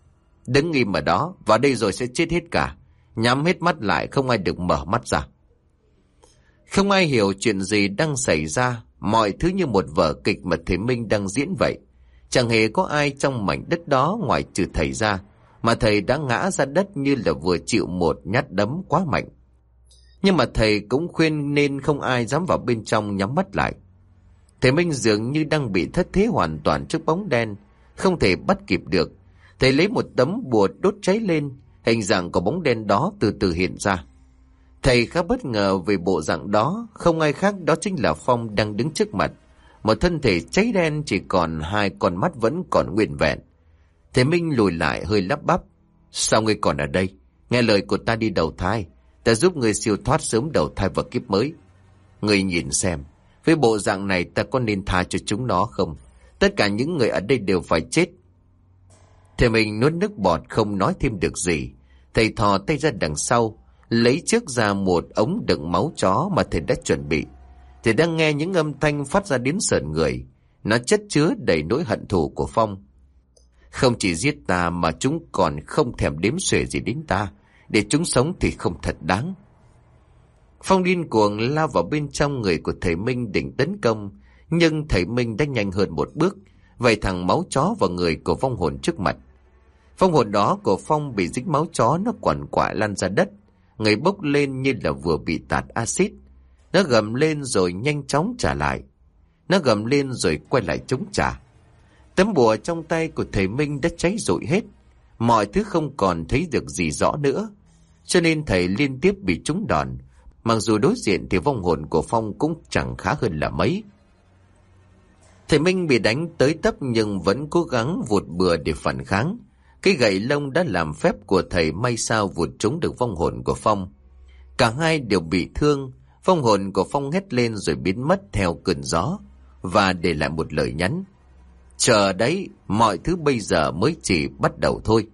Đứng im ở đó, vào đây rồi sẽ chết hết cả. Nhắm hết mắt lại không ai được mở mắt ra. Không ai hiểu chuyện gì đang xảy ra, mọi thứ như một vở kịch mà thầy Minh đang diễn vậy. Chẳng hề có ai trong mảnh đất đó ngoài trừ thầy ra, mà thầy đã ngã ra đất như là vừa chịu một nhát đấm quá mạnh. Nhưng mà thầy cũng khuyên nên không ai dám vào bên trong nhắm mắt lại. Thầy Minh dường như đang bị thất thế hoàn toàn trước bóng đen, không thể bắt kịp được. Thầy lấy một tấm bùa đốt cháy lên, hình dạng của bóng đen đó từ từ hiện ra. Thầy khá bất ngờ về bộ dạng đó, không ai khác đó chính là Phong đang đứng trước mặt. Một thân thể cháy đen chỉ còn hai con mắt vẫn còn nguyên vẹn. Thầy Minh lùi lại hơi lắp bắp. Sao ngươi còn ở đây? Nghe lời của ta đi đầu thai. Ta giúp người siêu thoát sớm đầu thai vào kiếp mới. ngươi nhìn xem, với bộ dạng này ta có nên tha cho chúng nó không? Tất cả những người ở đây đều phải chết. Thầy mình nuốt nước bọt không nói thêm được gì. Thầy thò tay ra đằng sau, lấy trước ra một ống đựng máu chó mà thầy đã chuẩn bị. Thầy đang nghe những âm thanh phát ra đến sợn người. Nó chất chứa đầy nỗi hận thù của Phong. Không chỉ giết ta mà chúng còn không thèm đếm xuể gì đến ta. Để chúng sống thì không thật đáng. Phong điên cuồng lao vào bên trong người của thầy Minh định tấn công. Nhưng thầy Minh đã nhanh hơn một bước. Vậy thằng máu chó vào người của vong hồn trước mặt. Phong hồn đó của Phong bị dính máu chó nó quằn quại lăn ra đất. Người bốc lên như là vừa bị tạt axit. Nó gầm lên rồi nhanh chóng trả lại. Nó gầm lên rồi quay lại chống trả. Tấm bùa trong tay của thầy Minh đã cháy rụi hết. Mọi thứ không còn thấy được gì rõ nữa. Cho nên thầy liên tiếp bị trúng đòn. Mặc dù đối diện thì vong hồn của Phong cũng chẳng khá hơn là mấy. Thầy Minh bị đánh tới tấp nhưng vẫn cố gắng vụt bừa để phản kháng. Cái gậy lông đã làm phép của thầy may sao vụt trúng được vong hồn của Phong. Cả hai đều bị thương, vong hồn của Phong hét lên rồi biến mất theo cơn gió, và để lại một lời nhắn. Chờ đấy, mọi thứ bây giờ mới chỉ bắt đầu thôi.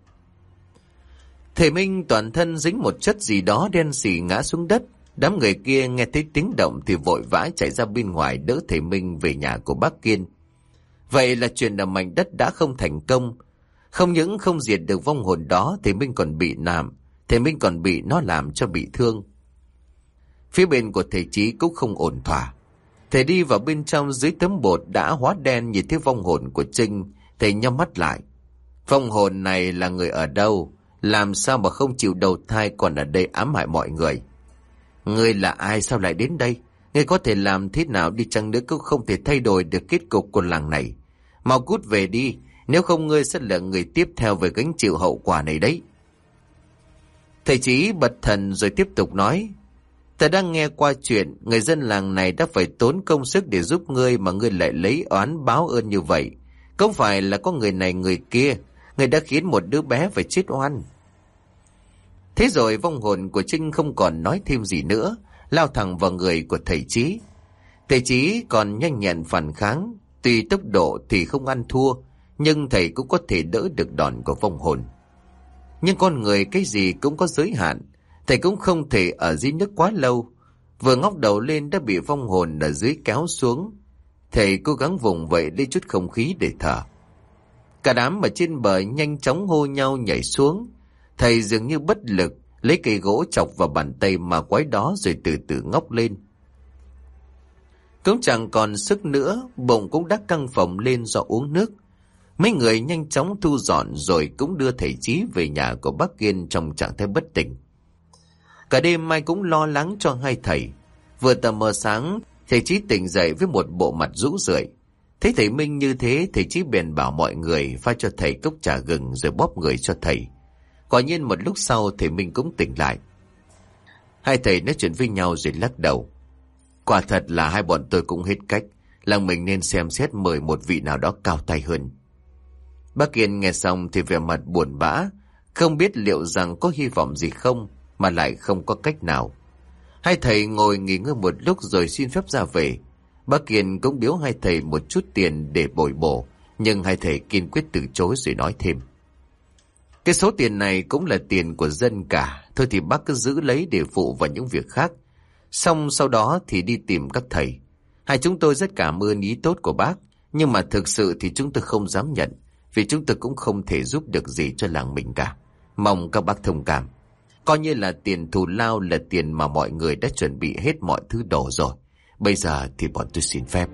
Thầy Minh toàn thân dính một chất gì đó đen xì ngã xuống đất. Đám người kia nghe thấy tiếng động thì vội vã chạy ra bên ngoài đỡ thầy Minh về nhà của bác Kiên. Vậy là chuyện ở mảnh đất đã không thành công, không những không diệt được vong hồn đó thì Minh còn bị nàm, thì Minh còn bị nó làm cho bị thương. Phía bên của thầy trí cũng không ổn thỏa. Thầy đi vào bên trong dưới tấm bột đã hóa đen nhìn thấy vong hồn của Trinh, thầy nhắm mắt lại. Vong hồn này là người ở đâu? Làm sao mà không chịu đầu thai còn ở đây ám hại mọi người? Ngươi là ai sao lại đến đây? Ngươi có thể làm thế nào đi chăng nữa cũng không thể thay đổi được kết cục của làng này. Mau cút về đi, nếu không ngươi sẽ là người tiếp theo về gánh chịu hậu quả này đấy. Thầy chí bật thần rồi tiếp tục nói. Ta đang nghe qua chuyện người dân làng này đã phải tốn công sức để giúp ngươi mà ngươi lại lấy oán báo ơn như vậy. Không phải là có người này người kia, người đã khiến một đứa bé phải chết oan. Thế rồi vong hồn của Trinh không còn nói thêm gì nữa, lao thẳng vào người của thầy Chí. Thầy Chí còn nhanh nhẹn phản kháng, tuy tốc độ thì không ăn thua, nhưng thầy cũng có thể đỡ được đòn của vong hồn. Nhưng con người cái gì cũng có giới hạn, thầy cũng không thể ở dưới nước quá lâu. Vừa ngóc đầu lên đã bị vong hồn ở dưới kéo xuống. Thầy cố gắng vùng vẫy lấy chút không khí để thở. Cả đám ở trên bờ nhanh chóng hô nhau nhảy xuống. Thầy dường như bất lực, lấy cây gỗ chọc vào bàn tay mà quái đó rồi từ từ ngóc lên. Cũng chẳng còn sức nữa, bụng cũng đã căng phồng lên do uống nước. Mấy người nhanh chóng thu dọn rồi cũng đưa thầy Chí về nhà của bác Kiên trong trạng thái bất tỉnh. Cả đêm mai cũng lo lắng cho hai thầy. Vừa tầm mờ sáng, thầy Chí tỉnh dậy với một bộ mặt rũ rượi. Thấy thầy Minh như thế, thầy Chí bèn bảo mọi người pha cho thầy cốc trà gừng rồi bóp người cho thầy. Quả nhiên một lúc sau thầy Minh cũng tỉnh lại. Hai thầy nói chuyện với nhau rồi lắc đầu. Quả thật là hai bọn tôi cũng hết cách. Là mình nên xem xét mời một vị nào đó cao tay hơn. Bác Kiên nghe xong thì vẻ mặt buồn bã, không biết liệu rằng có hy vọng gì không, mà lại không có cách nào. Hai thầy ngồi nghỉ ngơi một lúc rồi xin phép ra về. Bác Kiên cũng biếu hai thầy một chút tiền để bồi bổ, nhưng hai thầy kiên quyết từ chối rồi nói thêm. Cái số tiền này cũng là tiền của dân cả, thôi thì bác cứ giữ lấy để phụ vào những việc khác. Xong sau đó thì đi tìm các thầy. Hai chúng tôi rất cảm ơn ý tốt của bác, nhưng mà thực sự thì chúng tôi không dám nhận vì chúng tôi cũng không thể giúp được gì cho làng mình cả. Mong các bác thông cảm. Coi như là tiền thù lao là tiền mà mọi người đã chuẩn bị hết mọi thứ đồ rồi. Bây giờ thì bọn tôi xin phép.